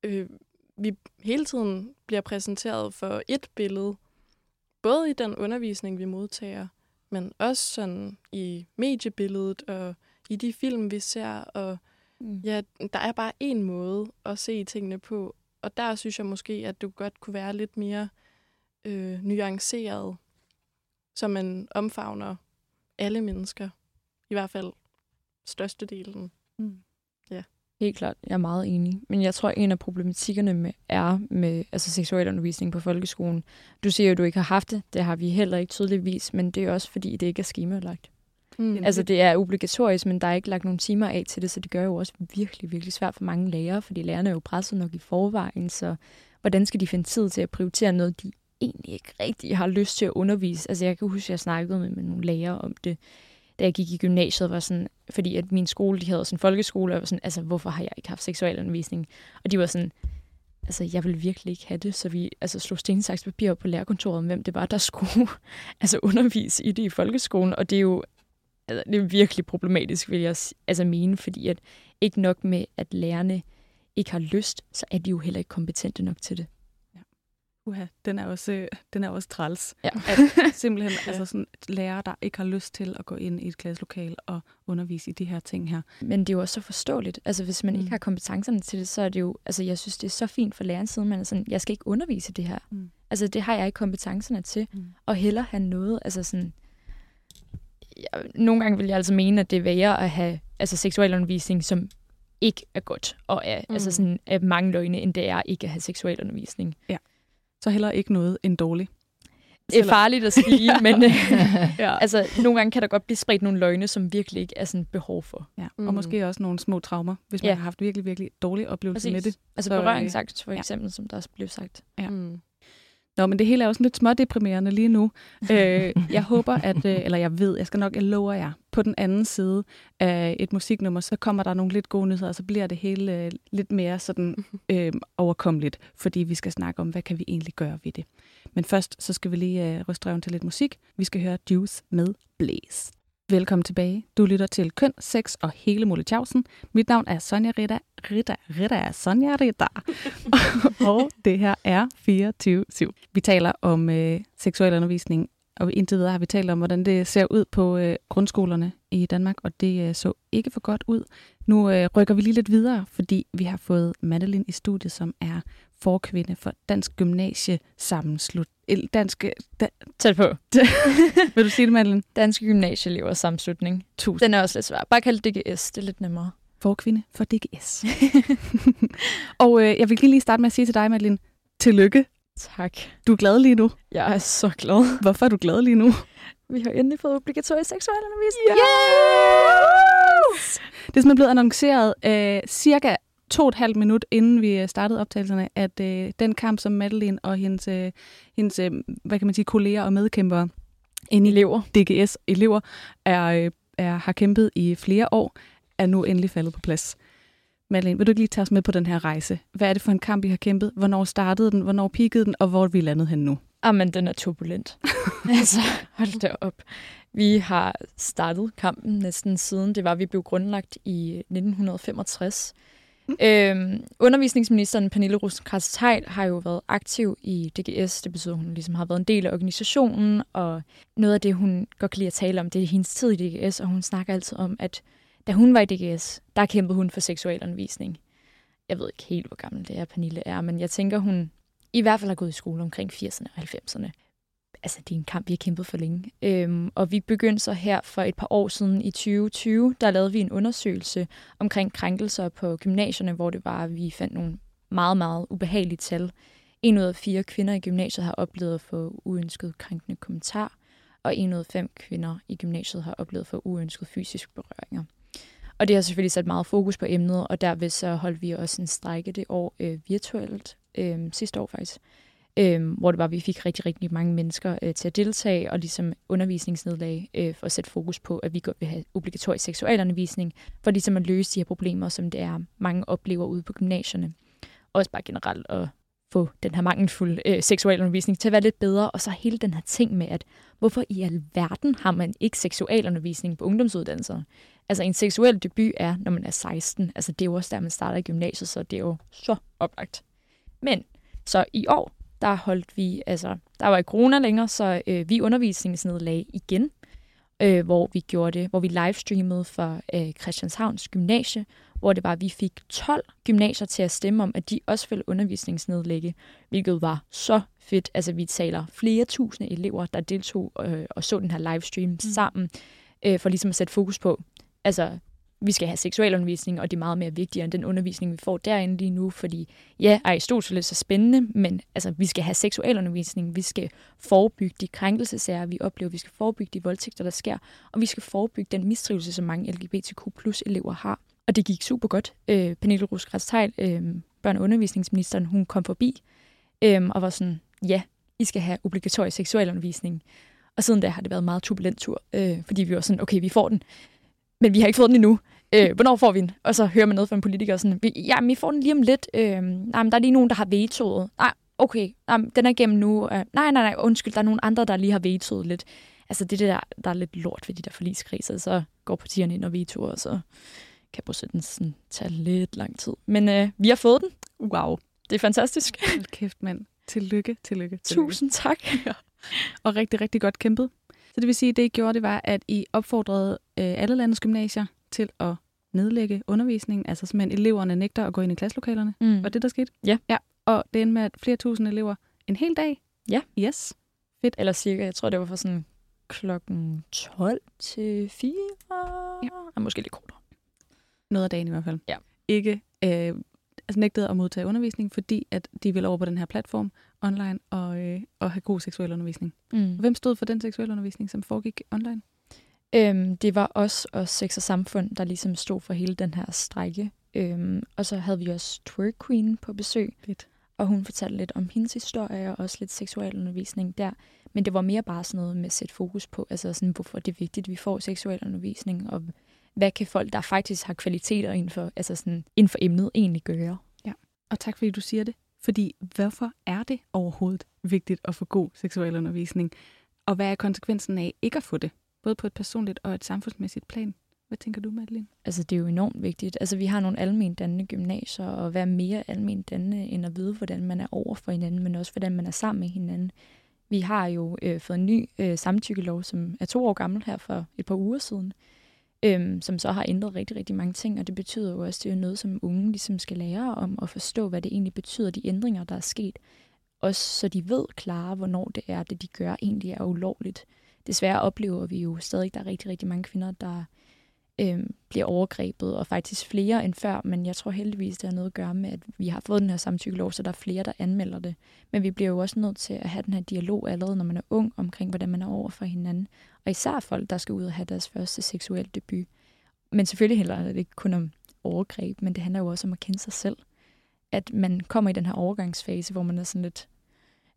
Speaker 4: øh, vi hele tiden bliver præsenteret for et billede, både i den undervisning, vi modtager, men også sådan i mediebilledet og i de film, vi ser. Og mm. ja, der er bare en måde at se tingene på, og der synes jeg måske, at du godt kunne være lidt mere øh, nuanceret, så man omfavner alle mennesker. I hvert fald størstedelen. Mm.
Speaker 2: Helt klart, jeg er meget enig. Men jeg tror, en af problematikkerne med, er med altså seksualundervisning på folkeskolen. Du siger jo, at du ikke har haft det. Det har vi heller ikke tydeligvis, men det er også fordi, det ikke er skemalagt. Mm. Altså det er obligatorisk, men der er ikke lagt nogen timer af til det, så det gør jo også virkelig, virkelig svært for mange lærere, fordi lærerne er jo presset nok i forvejen, så hvordan skal de finde tid til at prioritere noget, de egentlig ikke rigtig har lyst til at undervise? Altså jeg kan huske, at jeg snakkede med, med nogle lærere om det, da jeg gik i gymnasiet, var sådan, fordi at min skole, de havde sådan en folkeskole, og jeg var sådan, altså hvorfor har jeg ikke haft seksualundervisning? Og de var sådan, altså jeg vil virkelig ikke have det, så vi altså, slog stensaks papir på lærerkontoret om, hvem det var, der skulle [LAUGHS] altså, undervise i det i folkeskolen, og det er jo altså, det er virkelig problematisk, vil jeg altså mene, fordi at ikke nok med, at lærerne ikke har lyst, så er de jo heller ikke kompetente nok til det.
Speaker 1: Uha, den er også, den er også træls. Ja. [LAUGHS] At simpelthen ja. altså sådan, lærere, der ikke har lyst til at gå ind i et klasselokal og undervise i de her ting her.
Speaker 2: Men det er jo også så forståeligt. Altså hvis man mm. ikke har kompetencerne til det, så er det jo, altså jeg synes, det er så fint for lærerens side, man er sådan, jeg skal ikke undervise det her. Mm. Altså det har jeg ikke kompetencerne til. Mm. Og heller have noget, altså sådan, jeg, nogle gange vil jeg altså mene, at det er værre at have altså, seksualundervisning, som ikke er godt, og er, mm. altså sådan, er mange løgne, end det er ikke at have seksualundervisning.
Speaker 1: Ja. Så heller ikke noget end dårligt.
Speaker 2: Det er farligt at sige, [LAUGHS] men øh, [LAUGHS] ja. altså, nogle gange kan der godt blive spredt nogle løgne, som virkelig ikke er sådan behov for.
Speaker 1: Ja. Mm. Og måske også nogle små traumer, hvis man ja. har haft virkelig, virkelig dårlige oplevelser Præcis. med det.
Speaker 2: Altså berøringsangst for eksempel, ja. som der også blev sagt.
Speaker 1: Ja. Mm. Nå, men det hele er også lidt smådeprimerende lige nu. øh, jeg håber, at, øh, eller jeg ved, jeg skal nok, jeg lover jer, på den anden side af et musiknummer, så kommer der nogle lidt gode nyheder, og så bliver det hele øh, lidt mere sådan [LAUGHS] øh, overkommeligt, fordi vi skal snakke om, hvad kan vi egentlig gøre ved det. Men først, så skal vi lige øh, ryste røven til lidt musik. Vi skal høre Juice med Blaze. Velkommen tilbage. Du lytter til Køn, Sex og hele Molletjavsen. Mit navn er Sonja Rita. Rita, Rita er Sonja Rita. [LAUGHS] og det her er 24-7. Vi taler om øh, seksuel undervisning, og indtil videre har vi talt om, hvordan det ser ud på øh, grundskolerne i Danmark, og det øh, så ikke for godt ud. Nu øh, rykker vi lige lidt videre, fordi vi har fået Madeline i studiet, som er forkvinde for Dansk Gymnasie Sammenslut. Dansk... Da,
Speaker 2: Tæt på. [LAUGHS]
Speaker 1: vil du sige det, Madeline?
Speaker 2: Danske Gymnasieelever Sammenslutning.
Speaker 1: Tusind.
Speaker 2: Den er også lidt svær. Bare kald det DGS, det er lidt nemmere.
Speaker 1: Forkvinde for DGS. [LAUGHS] og øh, jeg vil lige starte med at sige til dig, Madeline, tillykke.
Speaker 2: Tak.
Speaker 1: Du er glad lige nu.
Speaker 2: Jeg er så glad.
Speaker 1: Hvorfor er du glad lige nu?
Speaker 2: Vi har endelig fået obligatorisk seksualundervisning.
Speaker 1: Yes! Det er simpelthen blevet annonceret øh, cirka to og et halvt minut, inden vi øh, startede optagelserne, at øh, den kamp, som Madeline og hendes, øh, hendes øh, hvad kan man sige, kolleger og medkæmpere inde i
Speaker 2: Elever.
Speaker 1: DGS elever er, øh, er, har kæmpet i flere år, er nu endelig faldet på plads. Madeline, vil du ikke lige tage os med på den her rejse? Hvad er det for en kamp, I har kæmpet? Hvornår startede den? Hvornår peakede den? Og hvor er vi landet hen nu?
Speaker 2: Jamen, den er turbulent. [LAUGHS] altså, hold da op. Vi har startet kampen næsten siden det var, vi blev grundlagt i 1965. Mm. Øhm, undervisningsministeren Pernille rosenkrantz teil har jo været aktiv i DGS. Det betyder, at hun ligesom har været en del af organisationen, og noget af det, hun godt kan lide at tale om, det er hendes tid i DGS, og hun snakker altid om, at da hun var i DGS, der kæmpede hun for seksualundervisning. Jeg ved ikke helt, hvor gammel det er, Pernille er, men jeg tænker, hun i hvert fald har gået i skole omkring 80'erne og 90'erne. Altså, det er en kamp, vi har kæmpet for længe. Øhm, og vi begyndte så her for et par år siden i 2020, der lavede vi en undersøgelse omkring krænkelser på gymnasierne, hvor det var, at vi fandt nogle meget, meget ubehagelige tal. En ud af fire kvinder i gymnasiet har oplevet at få uønsket krænkende kommentar, og en ud af fem kvinder i gymnasiet har oplevet at få uønsket fysisk berøringer. Og det har selvfølgelig sat meget fokus på emnet, og derved så holdt vi også en strække det år øh, virtuelt, øh, sidste år faktisk, øh, hvor det var, at vi fik rigtig, rigtig mange mennesker øh, til at deltage, og ligesom undervisningsnedlag øh, for at sætte fokus på, at vi godt vil have obligatorisk seksualundervisning, for ligesom at løse de her problemer, som det er, mange oplever ude på gymnasierne. Også bare generelt at få den her mangelfulde øh, seksualundervisning til at være lidt bedre, og så hele den her ting med, at hvorfor i alverden har man ikke seksualundervisning på ungdomsuddannelser? Altså en seksuel debut er, når man er 16. Altså det er jo også der, man starter i gymnasiet, så det er jo så oplagt. Men så i år, der holdt vi, altså der var ikke corona længere, så øh, vi undervisningsnedlag igen, øh, hvor vi gjorde det, hvor vi livestreamede for øh, Christianshavns Gymnasie, hvor det var, at vi fik 12 gymnasier til at stemme om, at de også ville undervisningsnedlægge, hvilket var så fedt. Altså vi taler flere tusinde elever, der deltog øh, og så den her livestream mm. sammen, øh, for ligesom at sætte fokus på, altså vi skal have seksualundervisning, og det er meget mere vigtigt end den undervisning, vi får derinde lige nu, fordi ja, Aristoteles er spændende, men altså, vi skal have seksualundervisning, vi skal forebygge de krænkelsesager, vi oplever, vi skal forebygge de voldtægter, der sker, og vi skal forebygge den mistrivelse, som mange LGBTQ plus elever har. Og det gik super godt. Øh, Pernille ruskrets teil øh, børne- og undervisningsministeren, hun kom forbi øh, og var sådan, ja, I skal have obligatorisk seksualundervisning. Og siden da har det været en meget turbulent tur, øh, fordi vi var sådan, okay, vi får den men vi har ikke fået den endnu. Øh, hvornår får vi den? Og så hører man noget fra en politiker sådan, ja, men vi får den lige om lidt. Øh, nej, men der er lige nogen, der har vetoet. Nej, okay, nej, den er igennem nu. Øh, nej, nej, nej, undskyld, der er nogen andre, der lige har vetoet lidt. Altså det der, der er lidt lort ved de der forligskriser, så går partierne ind og vetoer, og så kan processen sådan tage lidt lang tid. Men øh, vi har fået den.
Speaker 1: Wow.
Speaker 2: Det er fantastisk.
Speaker 1: Hold kæft, mand. Tillykke, tillykke, tillykke.
Speaker 2: Tusind tak. [LAUGHS]
Speaker 1: Ja. Og rigtig, rigtig godt kæmpet. Så det vil sige, at det, I gjorde, det var, at I opfordrede øh, alle landets gymnasier til at nedlægge undervisningen, altså simpelthen eleverne nægter at gå ind i klasselokalerne.
Speaker 2: Mm.
Speaker 1: Var det, der skete?
Speaker 2: Ja.
Speaker 1: ja. Og det endte med, at flere tusind elever en hel dag?
Speaker 2: Ja.
Speaker 1: Yes.
Speaker 2: Fedt. Eller cirka, jeg tror, det var fra sådan klokken 12 til 4. Ja. Og måske lidt kortere.
Speaker 1: Noget af dagen i hvert fald.
Speaker 2: Ja.
Speaker 1: Ikke øh, altså nægtede at modtage undervisning, fordi at de ville over på den her platform online og, øh, og have god seksuel undervisning.
Speaker 2: Mm.
Speaker 1: Hvem stod for den seksuelle undervisning, som foregik online?
Speaker 2: Øhm, det var os og Sex og Samfund, der ligesom stod for hele den her strække. Øhm, og så havde vi også Twerk Queen på besøg.
Speaker 1: Fedt.
Speaker 2: Og hun fortalte lidt om hendes historie og også lidt seksuel undervisning der. Men det var mere bare sådan noget med at sætte fokus på, altså sådan, hvorfor det er vigtigt, at vi får seksuel undervisning, og hvad kan folk, der faktisk har kvaliteter inden for, altså sådan, inden for emnet, egentlig gøre.
Speaker 1: Ja, og tak fordi du siger det. Fordi hvorfor er det overhovedet vigtigt at få god seksuel undervisning? Og hvad er konsekvensen af ikke at få det? Både på et personligt og et samfundsmæssigt plan. Hvad tænker du, Madeline?
Speaker 2: Altså, det er jo enormt vigtigt. Altså, vi har nogle almen dannende gymnasier, og hvad er mere almen dannende, end at vide, hvordan man er over for hinanden, men også hvordan man er sammen med hinanden. Vi har jo øh, fået en ny øh, samtykkelov, som er to år gammel her for et par uger siden, øh, øhm, som så har ændret rigtig, rigtig mange ting, og det betyder jo også, at det er noget, som unge ligesom skal lære om at forstå, hvad det egentlig betyder, de ændringer, der er sket. Også så de ved klare, hvornår det er, det de gør, egentlig er ulovligt. Desværre oplever vi jo stadig, at der er rigtig, rigtig mange kvinder, der øhm, bliver overgrebet, og faktisk flere end før, men jeg tror heldigvis, det har noget at gøre med, at vi har fået den her samtykkelov, så der er flere, der anmelder det. Men vi bliver jo også nødt til at have den her dialog allerede, når man er ung, omkring hvordan man er over for hinanden. Og især folk, der skal ud og have deres første seksuelle debut. Men selvfølgelig handler det ikke kun om overgreb, men det handler jo også om at kende sig selv. At man kommer i den her overgangsfase, hvor man er sådan lidt,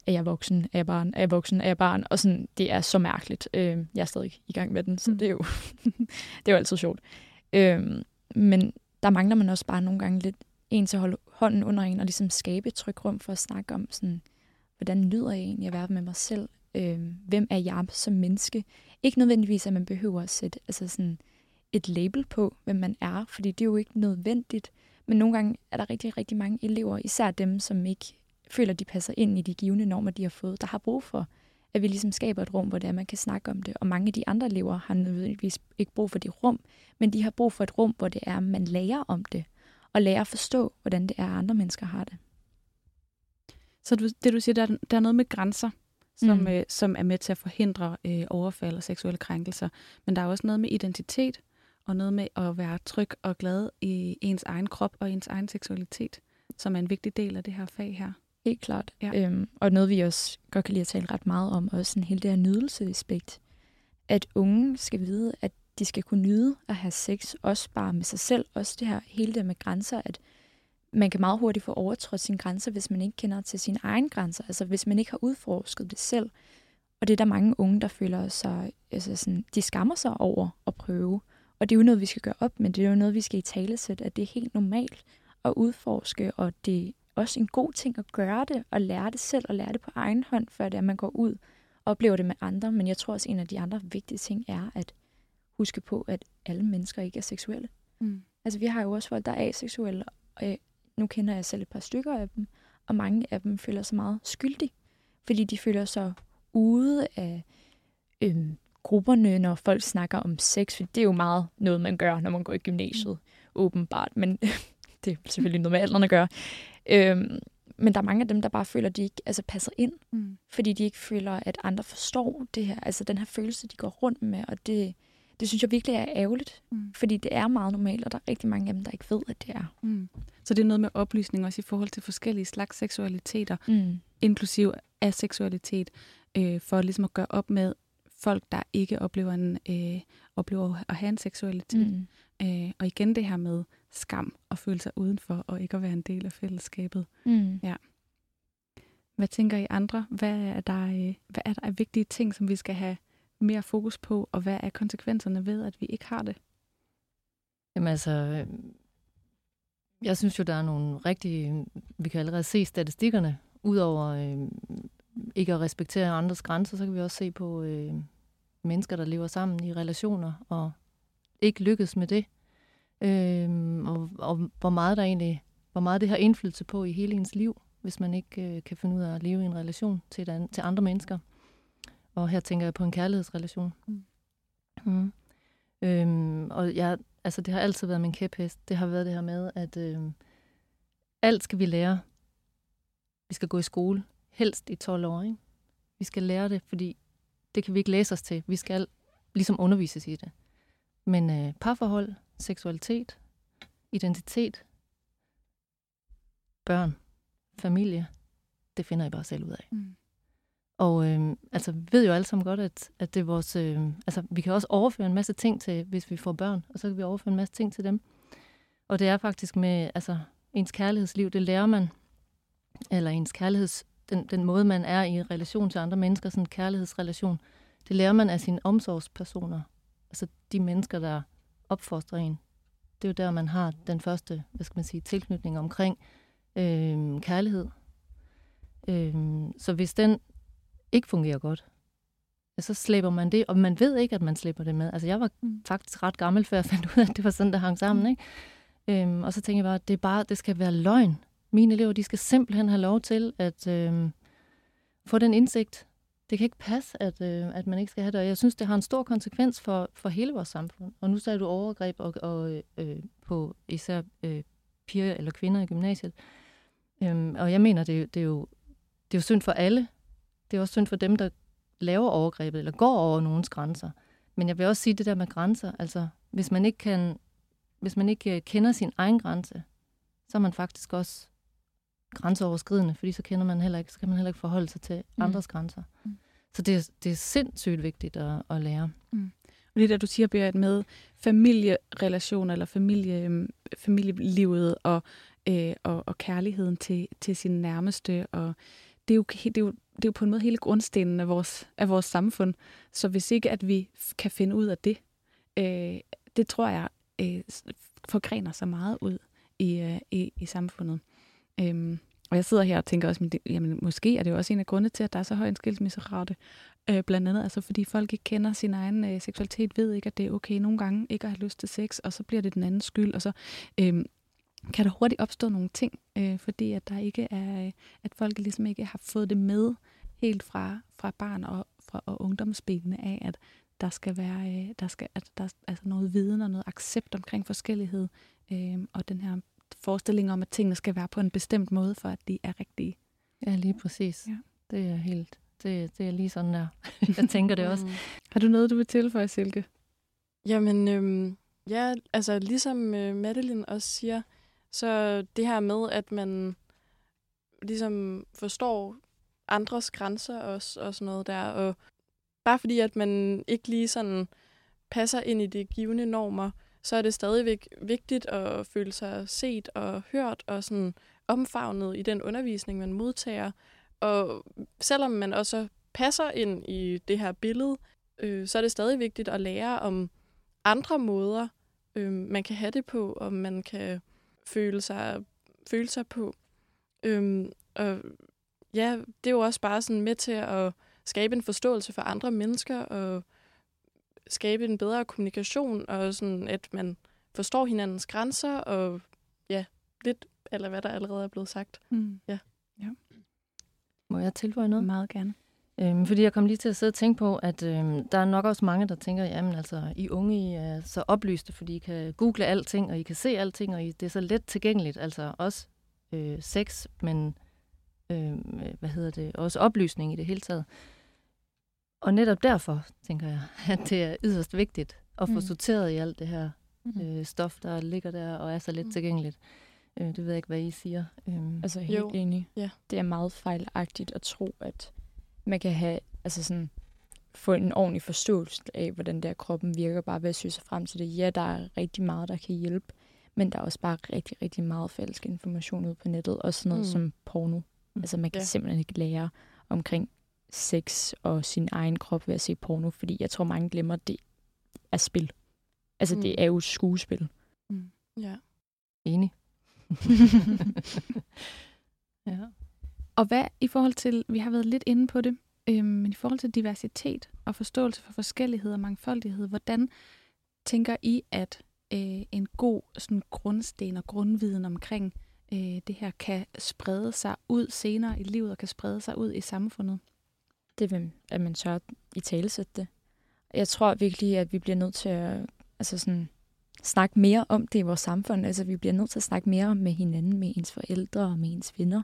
Speaker 2: er jeg voksen, er jeg barn, er jeg voksen, er jeg barn, og sådan, det er så mærkeligt. Øh, jeg er stadig i gang med den, så mm. det er jo, [LAUGHS] det er jo altid sjovt. Øh, men der mangler man også bare nogle gange lidt en til at holde hånden under en, og ligesom skabe et tryk rum for at snakke om, sådan, hvordan lyder jeg egentlig at være med mig selv? Øh, hvem er jeg som menneske? Ikke nødvendigvis, at man behøver at sætte altså sådan et label på, hvem man er, fordi det er jo ikke nødvendigt. Men nogle gange er der rigtig, rigtig mange elever, især dem, som ikke føler, de passer ind i de givende normer, de har fået, der har brug for, at vi ligesom skaber et rum, hvor det er, man kan snakke om det. Og mange af de andre elever har nødvendigvis ikke brug for det rum, men de har brug for et rum, hvor det er, man lærer om det, og lærer at forstå, hvordan det er, andre mennesker har det.
Speaker 1: Så du, det du siger, der, der er noget med grænser, som, mm. øh, som er med til at forhindre øh, overfald og seksuelle krænkelser. Men der er også noget med identitet, og noget med at være tryg og glad i ens egen krop og ens egen seksualitet, som er en vigtig del af det her fag her.
Speaker 2: Helt klart. Ja. Øhm, og noget, vi også godt kan lide at tale ret meget om, også sådan hele det her nydelsesaspekt. At unge skal vide, at de skal kunne nyde at have sex, også bare med sig selv. Også det her hele det med grænser, at man kan meget hurtigt få overtrådt sine grænser, hvis man ikke kender til sine egne grænser. Altså hvis man ikke har udforsket det selv. Og det er der mange unge, der føler sig, altså sådan, de skammer sig over at prøve. Og det er jo noget, vi skal gøre op med. Det er jo noget, vi skal i tale sætte, at det er helt normalt at udforske, og det også en god ting at gøre det, og lære det selv, og lære det på egen hånd, før det er, at man går ud og oplever det med andre. Men jeg tror også, en af de andre vigtige ting er at huske på, at alle mennesker ikke er seksuelle. Mm. Altså vi har jo også folk, der er aseksuelle, jeg, nu kender jeg selv et par stykker af dem, og mange af dem føler sig meget skyldige, fordi de føler sig ude af øhm, grupperne, når folk snakker om sex, for det er jo meget noget, man gør, når man går i gymnasiet, mm. åbenbart, men [LAUGHS] det er selvfølgelig noget med alderen at gøre. Øhm, men der er mange af dem, der bare føler, at de ikke altså, passer ind, mm. fordi de ikke føler, at andre forstår det her, altså den her følelse, de går rundt med, og det, det synes jeg virkelig er ærgerligt, mm. fordi det er meget normalt, og der er rigtig mange af dem, der ikke ved, at det er. Mm.
Speaker 1: Så det er noget med oplysning også i forhold til forskellige slags seksualiteter, mm. inklusiv aseksualitet, øh, for ligesom at gøre op med folk, der ikke oplever, en, øh, oplever at have en seksualitet. Mm. Øh, og igen det her med skam og føle sig udenfor og ikke at være en del af fællesskabet. Mm. Ja. Hvad tænker I andre? Hvad er, der, øh, hvad er der af vigtige ting, som vi skal have mere fokus på, og hvad er konsekvenserne ved, at vi ikke har det?
Speaker 3: Jamen altså, øh, jeg synes jo, der er nogle rigtige, vi kan allerede se statistikkerne, udover øh, ikke at respektere andres grænser, så kan vi også se på øh, mennesker, der lever sammen i relationer, og ikke lykkes med det. Øh, og, og hvor meget der egentlig, hvor meget det har indflydelse på i hele ens liv, hvis man ikke øh, kan finde ud af at leve i en relation til, et, til andre mennesker. Og her tænker jeg på en kærlighedsrelation. Mm. Mm. Øhm, og jeg, altså det har altid været min kæphest. Det har været det her med, at øh, alt skal vi lære. Vi skal gå i skole, helst i 12 år. Ikke? Vi skal lære det, fordi det kan vi ikke læse os til. Vi skal ligesom undervises i det. Men øh, parforhold, seksualitet, identitet, børn, familie, det finder I bare selv ud af. Mm. Og øh, altså, vi ved jo alle sammen godt, at, at det er vores... Øh, altså, vi kan også overføre en masse ting til, hvis vi får børn, og så kan vi overføre en masse ting til dem. Og det er faktisk med altså, ens kærlighedsliv, det lærer man, eller ens kærligheds den, den måde, man er i relation til andre mennesker, sådan en kærlighedsrelation, det lærer man af sine omsorgspersoner. Altså de mennesker, der opfostrer en. Det er jo der, man har den første, hvad skal man sige, tilknytning omkring øh, kærlighed. Øh, så hvis den ikke fungerer godt, så slæber man det, og man ved ikke, at man slæber det med. Altså jeg var mm. faktisk ret gammel, før jeg fandt ud af, at det var sådan, der hang sammen. Mm. Ikke? Øhm, og så tænkte jeg bare, at det, er bare, det skal være løgn. Mine elever, de skal simpelthen have lov til at øhm, få den indsigt. Det kan ikke passe, at, øh, at man ikke skal have det. Og jeg synes, det har en stor konsekvens for, for hele vores samfund. Og nu sagde du overgreb og, og, øh, på især øh, piger eller kvinder i gymnasiet. Øhm, og jeg mener, det, det, er jo, det er jo synd for alle. Det er også synd for dem, der laver overgrebet eller går over nogens grænser. Men jeg vil også sige det der med grænser. Altså, hvis man ikke kan, hvis man ikke øh, kender sin egen grænse, så er man faktisk også grænseoverskridende, fordi så kender man heller ikke, så kan man heller ikke forholde sig til mm. andres grænser. Mm. Så det er, det er sindssygt vigtigt at, at lære.
Speaker 1: Mm. Og det der, du siger, Berit, med familierelationer eller familie, øhm, familielivet og, øh, og, og kærligheden til, til sin nærmeste. Og det er, jo, det, er jo, det er jo på en måde hele grundstenen af vores, af vores samfund. Så hvis ikke, at vi kan finde ud af det, øh, det tror jeg øh, forgrener så meget ud i, øh, i, i samfundet. Øhm, og jeg sidder her og tænker også, at jamen, måske er det jo også en af grundene til, at der er så høj en skilsmisserate. Øh, blandt andet altså, fordi folk ikke kender sin egen øh, seksualitet, ved ikke, at det er okay nogle gange ikke at have lyst til sex, og så bliver det den anden skyld, og så øh, kan der hurtigt opstå nogle ting, øh, fordi at der ikke er, øh, at folk ligesom ikke har fået det med helt fra, fra barn og, fra, og ungdomsbenene af, at der skal være øh, der skal, at der, altså noget viden og noget accept omkring forskellighed, øh, og den her forestilling om, at tingene skal være på en bestemt måde, for at de er rigtige.
Speaker 3: Ja, lige præcis. Ja. Det er helt, det, det er lige sådan der. [LAUGHS] Jeg tænker det også. Mm.
Speaker 1: Har du noget, du vil tilføje, Silke?
Speaker 4: Jamen, øhm, ja, altså ligesom øh, Madeline også siger, så det her med, at man ligesom forstår andres grænser også, og sådan noget der, og bare fordi, at man ikke lige sådan passer ind i de givende normer, så er det stadigvæk vigtigt at føle sig set og hørt og sådan omfavnet i den undervisning, man modtager. Og selvom man også passer ind i det her billede, øh, så er det stadig vigtigt at lære om andre måder, øh, man kan have det på, og man kan føle sig, føle sig på. Øh, og ja, det er jo også bare sådan med til at skabe en forståelse for andre mennesker, og skabe en bedre kommunikation, og sådan, at man forstår hinandens grænser, og ja, lidt eller hvad der allerede er blevet sagt. Mm. Ja. ja.
Speaker 3: Må jeg tilføje noget?
Speaker 1: Meget gerne.
Speaker 3: Øhm, fordi jeg kom lige til at sidde og tænke på, at øhm, der er nok også mange, der tænker, jamen altså, I unge I er så oplyste, fordi I kan google alting, og I kan se alting, og I, det er så let tilgængeligt. Altså også øh, sex, men øh, hvad hedder det, også oplysning i det hele taget. Og netop derfor, tænker jeg, [LAUGHS] at det er yderst vigtigt at få mm. sorteret i alt det her mm. øh, stof, der ligger der og er så let mm. tilgængeligt. Øh, det ved jeg ikke, hvad I siger.
Speaker 2: Øh. Altså helt jo. enig. Ja. Det er meget fejlagtigt at tro, at man kan have, altså sådan, få en ordentlig forståelse af, hvordan der kroppen virker, bare ved at søge sig frem til det. Ja, der er rigtig meget, der kan hjælpe, men der er også bare rigtig, rigtig meget falsk information ude på nettet, og sådan noget mm. som porno. Altså man kan ja. simpelthen ikke lære omkring sex og sin egen krop ved at se porno, fordi jeg tror, mange glemmer, at det er spil. Altså, mm. det er jo skuespil.
Speaker 4: Mm. Ja.
Speaker 3: Enig. [LAUGHS]
Speaker 1: ja. Og hvad i forhold til, vi har været lidt inde på det, øhm, men i forhold til diversitet og forståelse for forskellighed og mangfoldighed, hvordan tænker I, at øh, en god sådan, grundsten og grundviden omkring øh, det her kan sprede sig ud senere i livet og kan sprede sig ud i samfundet?
Speaker 2: det er, at man tør i talesætte det. Jeg tror virkelig, at vi bliver nødt til at altså sådan, snakke mere om det i vores samfund. Altså, vi bliver nødt til at snakke mere med hinanden, med ens forældre og med ens venner,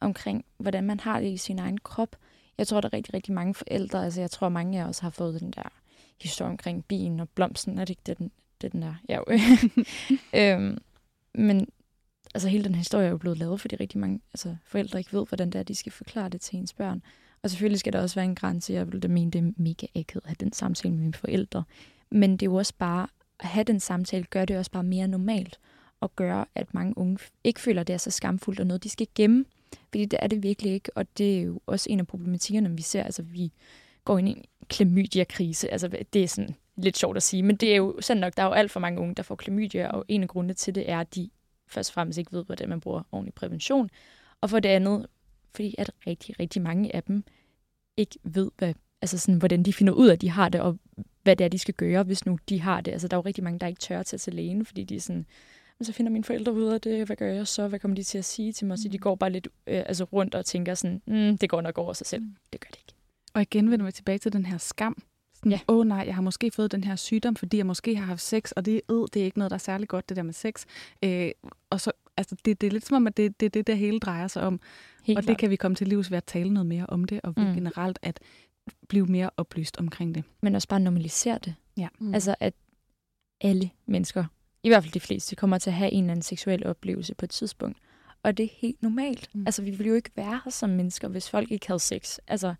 Speaker 2: omkring, hvordan man har det i sin egen krop. Jeg tror, der er rigtig, rigtig mange forældre, altså jeg tror, mange af os har fået den der historie omkring bien og blomsten. Er det ikke det, den, det, den der? Ja, [LAUGHS] øhm, men altså hele den historie er jo blevet lavet, fordi rigtig mange altså, forældre ikke ved, hvordan det er, de skal forklare det til ens børn. Og selvfølgelig skal der også være en grænse. Jeg vil da mene, det er mega ægget at have den samtale med mine forældre. Men det er jo også bare, at have den samtale, gør det også bare mere normalt. Og gør, at mange unge ikke føler, at det er så skamfuldt og noget, de skal gemme. Fordi det er det virkelig ikke, og det er jo også en af problematikkerne, vi ser. Altså, vi går ind i en klamydia-krise. Altså, det er sådan lidt sjovt at sige, men det er jo sådan nok, der er jo alt for mange unge, der får klamydia, og en af grundene til det er, at de først og fremmest ikke ved, hvordan man bruger ordentlig prævention, og for det andet, fordi at rigtig, rigtig mange af dem ikke ved, hvad, altså sådan, hvordan de finder ud af, at de har det, og hvad det er, de skal gøre, hvis nu de har det. Altså, der er jo rigtig mange, der ikke tør at tage til lægen, fordi de er sådan, så finder mine forældre ud af det, hvad gør jeg så, hvad kommer de til at sige til mig? Så de mm. går bare lidt øh, altså rundt og tænker sådan, mm, det går nok over sig selv. Mm. Det gør det ikke.
Speaker 1: Og igen vender vi tilbage til den her skam. Sådan, ja. åh oh, nej, jeg har måske fået den her sygdom, fordi jeg måske har haft sex, og det, øh, det er ikke noget, der er særlig godt, det der med sex. Øh, og så, altså, det, det er lidt som om, at det er det, det, det hele drejer sig om. Helt og klart. det kan vi komme til livs ved at tale noget mere om det, og mm. generelt at blive mere oplyst omkring det.
Speaker 2: Men også bare normalisere det.
Speaker 1: Ja.
Speaker 2: Mm. Altså, at alle mennesker, i hvert fald de fleste, kommer til at have en eller anden seksuel oplevelse på et tidspunkt. Og det er helt normalt. Mm. Altså, vi ville jo ikke være her som mennesker, hvis folk ikke havde sex. Altså,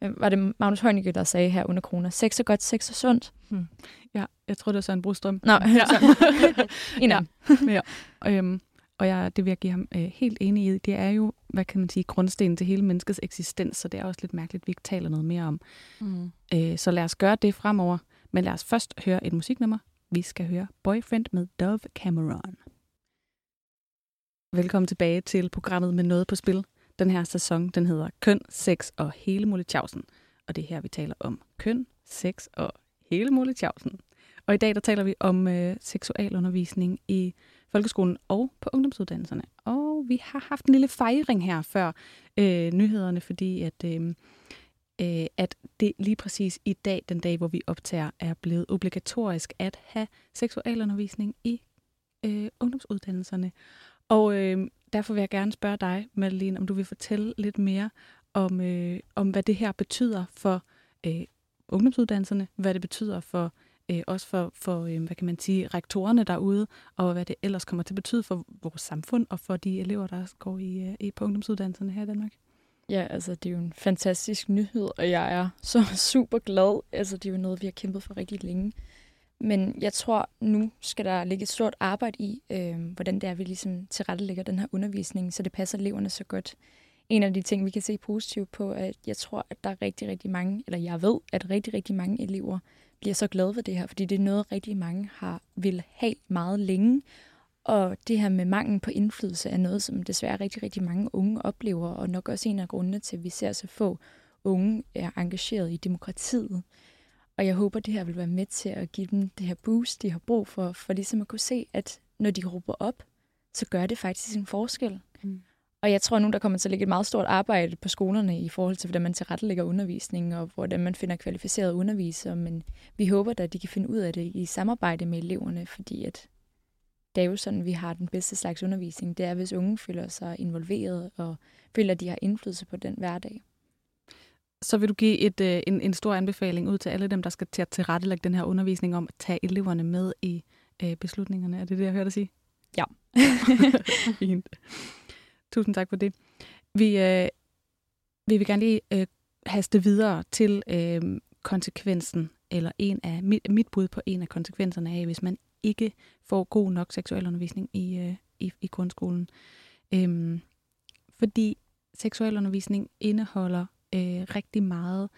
Speaker 2: var det Magnus Heunicke, der sagde her under corona, sex er godt, sex er sundt.
Speaker 1: Hmm. Ja, jeg tror, det var Søren Brostrøm.
Speaker 2: Nå, [LAUGHS] ja. [LAUGHS]
Speaker 1: en ja. ja. Øhm, og jeg, det vil jeg give ham øh, helt enig i. Det er jo, hvad kan man sige, grundstenen til hele menneskets eksistens, så det er også lidt mærkeligt, at vi ikke taler noget mere om. Mm. Øh, så lad os gøre det fremover. Men lad os først høre et musiknummer. Vi skal høre Boyfriend med Dove Cameron. Velkommen tilbage til programmet med noget på spil. Den her sæson, den hedder Køn, Sex og hele Molletjavsen. Og det er her, vi taler om køn, sex og hele Molletjavsen. Og i dag, der taler vi om øh, seksualundervisning i folkeskolen og på ungdomsuddannelserne. Og vi har haft en lille fejring her før øh, nyhederne, fordi at, øh, øh, at det lige præcis i dag, den dag, hvor vi optager, er blevet obligatorisk at have seksualundervisning i øh, ungdomsuddannelserne. Og øh, derfor vil jeg gerne spørge dig, Madeline, om du vil fortælle lidt mere om, øh, om hvad det her betyder for øh, ungdomsuddannelserne, hvad det betyder for øh, også for, for øh, hvad kan man sige, rektorerne derude, og hvad det ellers kommer til at betyde for vores samfund og for de elever, der går i, øh, på ungdomsuddannelserne her i Danmark.
Speaker 2: Ja, altså det er jo en fantastisk nyhed, og jeg er så [LAUGHS] super glad. Altså det er jo noget, vi har kæmpet for rigtig længe. Men jeg tror, nu skal der ligge et stort arbejde i, øh, hvordan det er, vi ligesom tilrettelægger den her undervisning, så det passer eleverne så godt. En af de ting, vi kan se positivt på, er, at jeg tror, at der er rigtig, rigtig mange, eller jeg ved, at rigtig, rigtig mange elever bliver så glade for det her, fordi det er noget, rigtig mange har vil have meget længe. Og det her med mangel på indflydelse er noget, som desværre rigtig, rigtig mange unge oplever, og nok også en af grundene til, at vi ser så få unge er engageret i demokratiet. Og jeg håber, det her vil være med til at give dem det her boost, de har brug for, for ligesom at kunne se, at når de råber op, så gør det faktisk en forskel. Mm. Og jeg tror nu, der kommer til at ligge et meget stort arbejde på skolerne i forhold til, hvordan man tilrettelægger undervisningen, og hvordan man finder kvalificerede undervisere. Men vi håber da, at de kan finde ud af det i samarbejde med eleverne, fordi at det er jo sådan, vi har den bedste slags undervisning. Det er, hvis unge føler sig involveret og føler, at de har indflydelse på den hverdag.
Speaker 1: Så vil du give et, øh, en, en stor anbefaling ud til alle dem, der skal til at tilrettelægge den her undervisning om at tage eleverne med i øh, beslutningerne. Er det det, jeg hørte dig sige?
Speaker 2: Ja. [LAUGHS]
Speaker 1: Fint. Tusind tak for det. Vi, øh, vi vil gerne lige øh, haste videre til øh, konsekvensen, eller en af mit, mit bud på en af konsekvenserne af, hvis man ikke får god nok seksualundervisning i, øh, i, i grundskolen. Øh, fordi seksualundervisning indeholder øh, rigtig meget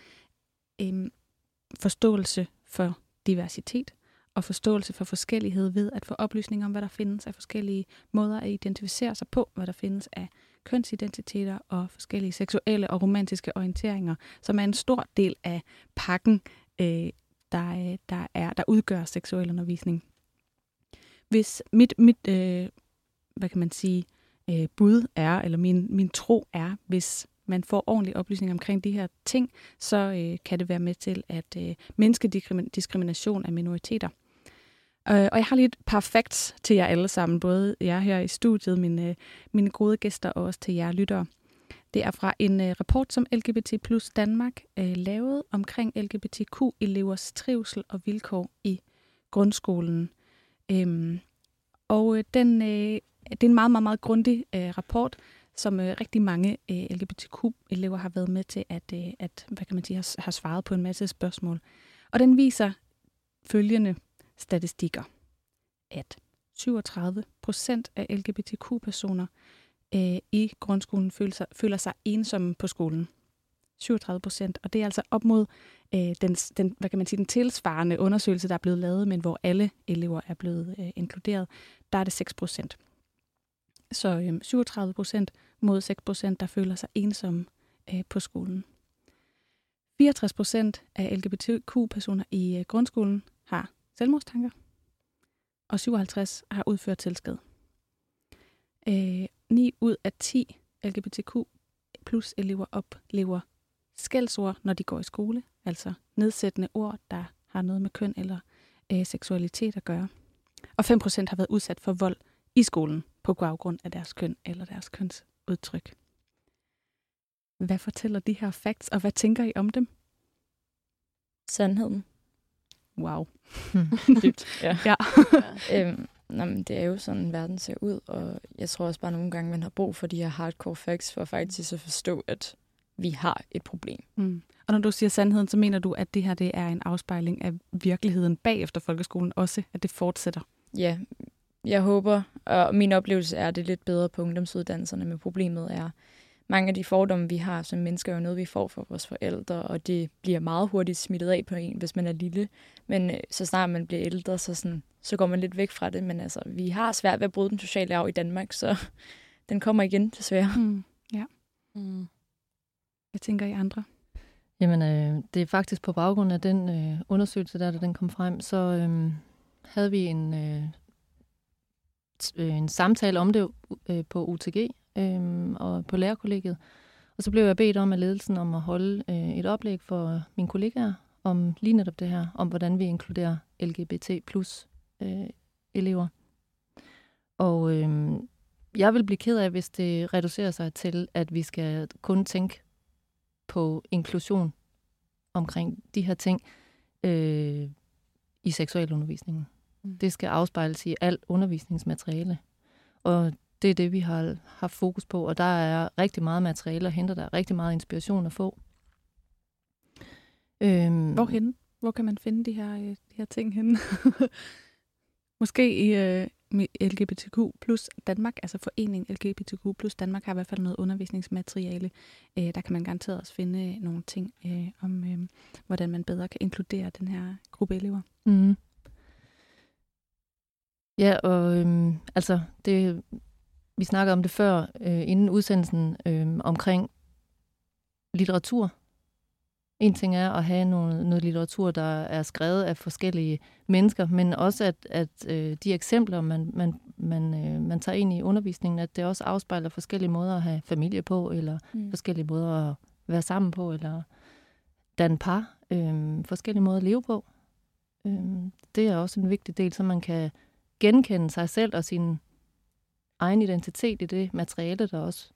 Speaker 1: øh, forståelse for diversitet og forståelse for forskellighed ved at få oplysning om, hvad der findes af forskellige måder at identificere sig på, hvad der findes af kønsidentiteter og forskellige seksuelle og romantiske orienteringer, som er en stor del af pakken, øh, der, øh, der, er, der udgør seksuel undervisning. Hvis mit, mit øh, hvad kan man sige, øh, bud er, eller min, min tro er, hvis man får ordentlig oplysning omkring de her ting, så øh, kan det være med til at øh, mindske diskrimination af minoriteter. Øh, og jeg har lige et par facts til jer alle sammen, både jer her i studiet, mine, mine gode gæster og også til jer lyttere. Det er fra en øh, rapport, som LGBT Plus Danmark øh, lavede omkring LGBTQ-elevers trivsel og vilkår i grundskolen. Øhm, og øh, den, øh, det er en meget, meget, meget grundig øh, rapport, som øh, rigtig mange øh, LGBTQ-elever har været med til at, øh, at hvad kan man sige, har, har svaret på en masse spørgsmål. Og den viser følgende statistikker, at 37 procent af LGBTQ-personer øh, i grundskolen føler sig, føler sig ensomme på skolen. 37 procent, og det er altså op mod øh, den, den, hvad kan man sige, den tilsvarende undersøgelse, der er blevet lavet, men hvor alle elever er blevet øh, inkluderet, der er det 6 procent. Så øh, 37 procent mod 6 procent, der føler sig ensomme øh, på skolen. 64 procent af LGBTQ-personer i øh, grundskolen har selvmordstanker, og 57 har udført selvskade. Øh, 9 ud af 10 LGBTQ plus elever oplever skældsord, når de går i skole, altså nedsættende ord, der har noget med køn eller øh, seksualitet at gøre. Og 5% har været udsat for vold i skolen på baggrund af deres køn eller deres kønsudtryk. Hvad fortæller de her facts, og hvad tænker I om dem?
Speaker 2: Sandheden.
Speaker 1: Wow. [LAUGHS]
Speaker 2: Dybt, ja.
Speaker 1: ja.
Speaker 2: øhm, nå, men det er jo sådan, verden ser ud, og jeg tror også bare nogle gange, man har brug for de her hardcore facts, for faktisk at forstå, at vi har et problem.
Speaker 1: Mm. Og når du siger sandheden, så mener du, at det her det er en afspejling af virkeligheden bagefter folkeskolen også, at det fortsætter?
Speaker 2: Ja, jeg håber, og min oplevelse er, at det er lidt bedre på ungdomsuddannelserne, men problemet er, mange af de fordomme, vi har som mennesker, er jo noget, vi får fra vores forældre, og det bliver meget hurtigt smittet af på en, hvis man er lille. Men øh, så snart man bliver ældre, så, sådan, så går man lidt væk fra det. Men altså, vi har svært ved at bryde den sociale arv i Danmark, så [LAUGHS] den kommer igen, desværre.
Speaker 1: Mm. Ja. Mm. Hvad tænker I andre?
Speaker 3: Jamen, øh, det er faktisk på baggrund af den øh, undersøgelse, der, da den kom frem, så øh, havde vi en, øh, Øh, en samtale om det øh, på UTG, øh, og på lærerkollegiet. Og så blev jeg bedt om af ledelsen om at holde øh, et oplæg for mine kollegaer om lige netop det her, om hvordan vi inkluderer LGBT plus øh, elever. Og øh, jeg vil blive ked af, hvis det reducerer sig til, at vi skal kun tænke på inklusion omkring de her ting øh, i seksualundervisningen. Mm. Det skal afspejles i alt undervisningsmateriale. Og det er det, vi har haft fokus på, og der er rigtig meget materiale at hente, der er rigtig meget inspiration at få.
Speaker 1: Øhm, Hvorhen? Hvor kan man finde de her, øh, de her ting henne? [LAUGHS] Måske i øh, LGBTQ plus Danmark, altså foreningen LGBTQ plus Danmark har i hvert fald noget undervisningsmateriale. Øh, der kan man garanteret også finde nogle ting øh, om, øh, hvordan man bedre kan inkludere den her gruppe elever. Mm.
Speaker 3: Ja, og øhm, altså, det, vi snakkede om det før, øh, inden udsendelsen, øh, omkring litteratur. En ting er at have noget, noget litteratur, der er skrevet af forskellige mennesker, men også at, at øh, de eksempler, man, man, man, øh, man tager ind i undervisningen, at det også afspejler forskellige måder at have familie på, eller mm. forskellige måder at være sammen på, eller danne par, øh, forskellige måder at leve på. Øh, det er også en vigtig del, så man kan genkende sig selv og sin egen identitet i det materiale, der også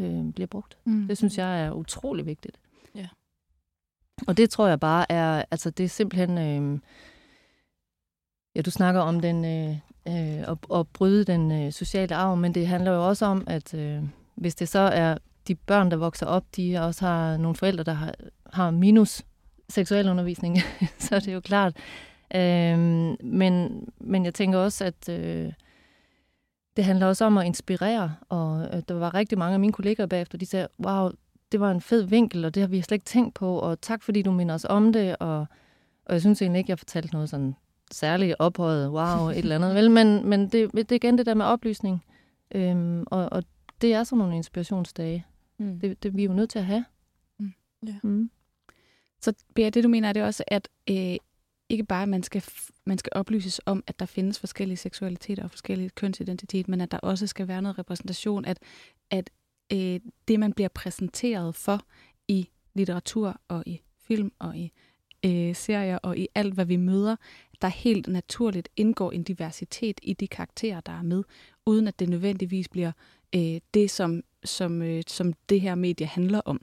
Speaker 3: øh, bliver brugt. Mm. Det synes jeg er utrolig vigtigt. Ja. Og det tror jeg bare er, altså det er simpelthen, øh, ja du snakker om den, øh, øh, at, at bryde den øh, sociale arv, men det handler jo også om, at øh, hvis det så er de børn, der vokser op, de også har nogle forældre, der har, har minus seksuel undervisning, [LAUGHS] så er det jo klart. Øh, men, men jeg tænker også, at øh, det handler også om at inspirere, og øh, der var rigtig mange af mine kollegaer bagefter, de sagde, wow, det var en fed vinkel, og det har vi slet ikke tænkt på, og tak fordi du minder os om det, og, og jeg synes egentlig ikke, jeg fortalte noget sådan særligt ophøjet, wow, et eller andet, vel, men, men det, det er igen det der med oplysning, øhm, og, og det er sådan nogle inspirationsdage. Mm. Det, det vi er jo nødt til at have. Mm.
Speaker 1: Ja. Mm. Så Bea, det du mener er det også, at øh, ikke bare, at man skal, man skal oplyses om, at der findes forskellige seksualiteter og forskellige kønsidentitet, men at der også skal være noget repræsentation, at, at øh, det, man bliver præsenteret for i litteratur og i film og i øh, serier og i alt, hvad vi møder, der helt naturligt indgår en diversitet i de karakterer, der er med, uden at det nødvendigvis bliver øh, det, som, som, øh, som det her medie handler om.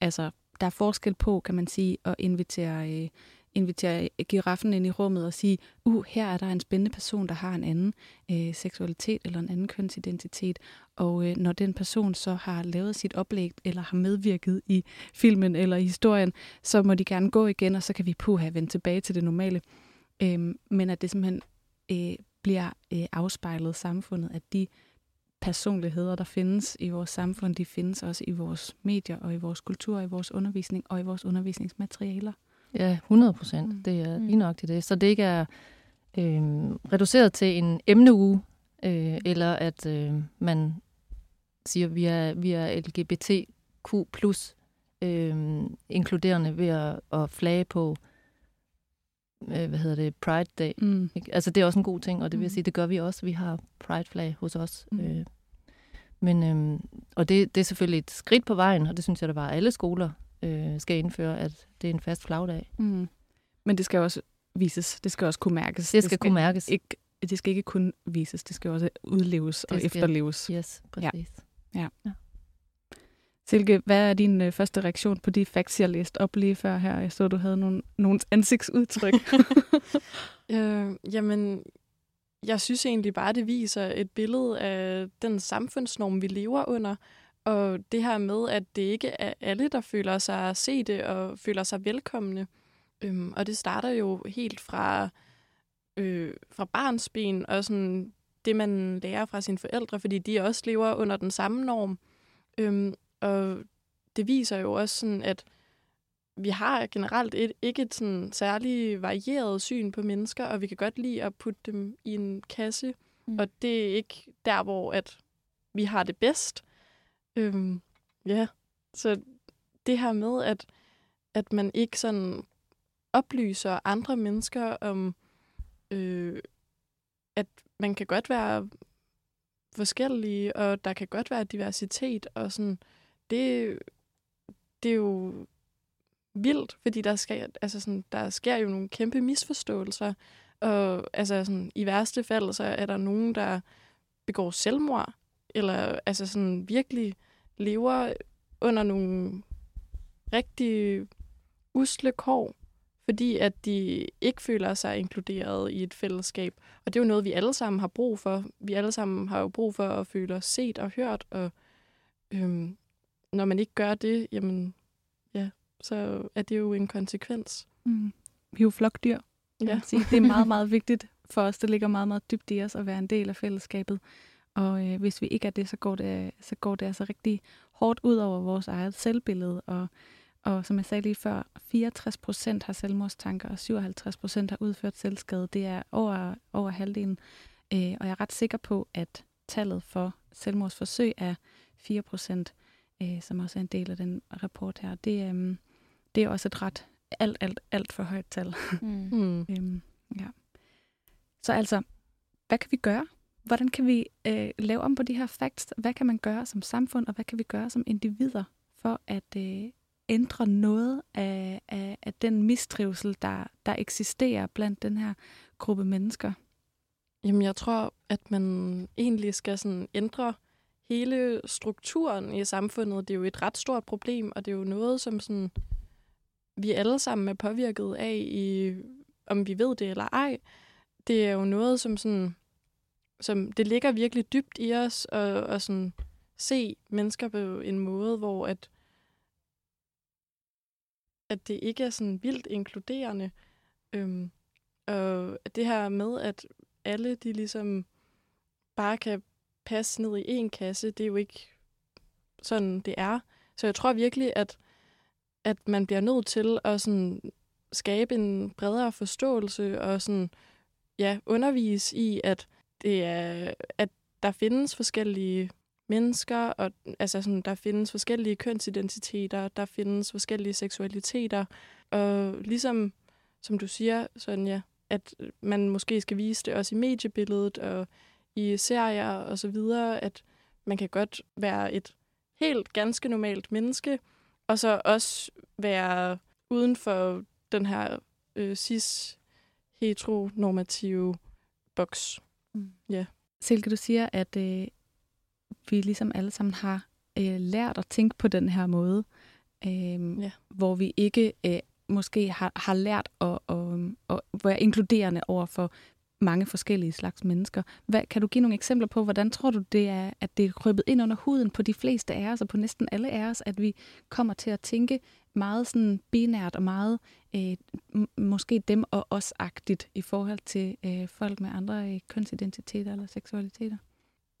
Speaker 1: Altså, der er forskel på, kan man sige, at invitere øh, invitere giraffen ind i rummet og sige, uh, her er der en spændende person, der har en anden øh, seksualitet eller en anden kønsidentitet. Og øh, når den person så har lavet sit oplæg eller har medvirket i filmen eller i historien, så må de gerne gå igen, og så kan vi puha vende tilbage til det normale. Øh, men at det simpelthen øh, bliver øh, afspejlet samfundet, at de personligheder, der findes i vores samfund, de findes også i vores medier og i vores kultur, og i vores undervisning og i vores undervisningsmaterialer.
Speaker 3: Ja, 100 procent.
Speaker 1: Mm.
Speaker 3: Det er
Speaker 2: Mm.
Speaker 3: lige nok til det. Så det ikke er øh, reduceret til en emneuge, øh, eller at øh, man siger, at vi er, vi er LGBTQ plus øh, inkluderende ved at, at flage på, øh, hvad hedder det, Pride Day.
Speaker 1: Mm.
Speaker 3: Ikke? Altså det er også en god ting, og det vil jeg
Speaker 1: Mm.
Speaker 3: sige, det gør vi også. Vi har Pride-flag hos os.
Speaker 1: Mm.
Speaker 3: Øh, men, øh, og det, det er selvfølgelig et skridt på vejen, og det synes jeg, der bare alle skoler øh, skal indføre, at det er en fast flagdag.
Speaker 1: Mm. Men det skal også vises. Det skal også kunne mærkes.
Speaker 3: Det skal kunne mærkes.
Speaker 1: Ikke, det skal ikke kun vises, det skal også udleves og
Speaker 3: Det skal-
Speaker 1: efterleves.
Speaker 3: Yes, præcis.
Speaker 1: Silke, hvad er din øh, første reaktion på de facts, jeg læste op lige før her? Jeg så, du havde nogle, nogle ansigtsudtryk. [LAUGHS]
Speaker 4: Øh, jamen, jeg synes egentlig bare, det viser et billede af den samfundsnorm, vi lever under. Og det her med, at det ikke er alle, der føler sig set og føler sig velkomne. Øhm, og det starter jo helt fra, øh, fra barnsben og sådan det, man lærer fra sine forældre, fordi de også lever under den samme norm. Øhm, og det viser jo også sådan, at vi har generelt et, ikke et sådan særlig varieret syn på mennesker, og vi kan godt lide at putte dem i en kasse,
Speaker 2: Mm.
Speaker 4: mm. og det er ikke der, hvor at vi har det bedst. Øhm, ja, så det her med, at, at man ikke sådan oplyser andre mennesker om, øh, at man kan godt være forskellige, og der kan godt være diversitet, og sådan, det, det er jo vildt, fordi der sker, altså sådan, der sker jo nogle kæmpe misforståelser, og altså sådan, i værste fald, så er der nogen, der begår selvmord, eller altså sådan virkelig lever under nogle rigtig usle kår, fordi at de ikke føler sig inkluderet i et fællesskab. Og det er jo noget, vi alle sammen har brug for. Vi alle sammen har jo brug for at føle os set og hørt, og øhm, når man ikke gør det, jamen ja, så er det jo en konsekvens.
Speaker 1: mm. Vi er jo flokdyr.
Speaker 4: Ja.
Speaker 1: sige. Det er meget, meget vigtigt for os. Det ligger meget, meget dybt i os at være en del af fællesskabet. Og øh, hvis vi ikke er det, så går det, så går det altså rigtig hårdt ud over vores eget selvbillede. Og, og som jeg sagde lige før, 64 procent har selvmordstanker, og 57 procent har udført selvskade. Det er over, over halvdelen. Øh, og jeg er ret sikker på, at tallet for selvmordsforsøg er 4 procent, øh, som også er en del af den rapport her. Det, øh, det er også et ret alt, alt, alt for højt tal.
Speaker 2: Mm.
Speaker 4: Hmm. [LAUGHS]
Speaker 1: Øhm, ja. Så altså, hvad kan vi gøre? Hvordan kan vi øh, lave om på de her facts? Hvad kan man gøre som samfund, og hvad kan vi gøre som individer for at øh, ændre noget af, af, af den mistrivsel, der, der eksisterer blandt den her gruppe mennesker?
Speaker 4: Jamen, jeg tror, at man egentlig skal sådan ændre hele strukturen i samfundet. Det er jo et ret stort problem, og det er jo noget, som sådan, vi alle sammen er påvirket af, i, om vi ved det eller ej. Det er jo noget, som sådan, som det ligger virkelig dybt i os, og, og sådan se mennesker på en måde, hvor at, at det ikke er sådan vildt inkluderende. Øhm, og det her med, at alle de ligesom bare kan passe ned i en kasse, det er jo ikke sådan, det er. Så jeg tror virkelig, at, at man bliver nødt til at sådan skabe en bredere forståelse og sådan, ja, undervise i, at det er, at der findes forskellige mennesker, og altså sådan, der findes forskellige kønsidentiteter, der findes forskellige seksualiteter, og ligesom, som du siger, Sonja, at man måske skal vise det også i mediebilledet og i serier og så videre, at man kan godt være et helt ganske normalt menneske, og så også være uden for den her øh, cis-heteronormative boks.
Speaker 1: Silke, du siger, at øh, vi ligesom alle sammen har øh, lært at tænke på den her måde, øh,
Speaker 4: Ja.
Speaker 1: hvor vi ikke øh, måske har, har lært at, at, at være inkluderende over for mange forskellige slags mennesker. Hvad, kan du give nogle eksempler på, hvordan tror du, det er, at det er krybet ind under huden på de fleste af os, og på næsten alle af os, at vi kommer til at tænke meget sådan binært og meget øh, måske dem og os-agtigt i forhold til øh, folk med andre øh, kønsidentiteter eller seksualiteter?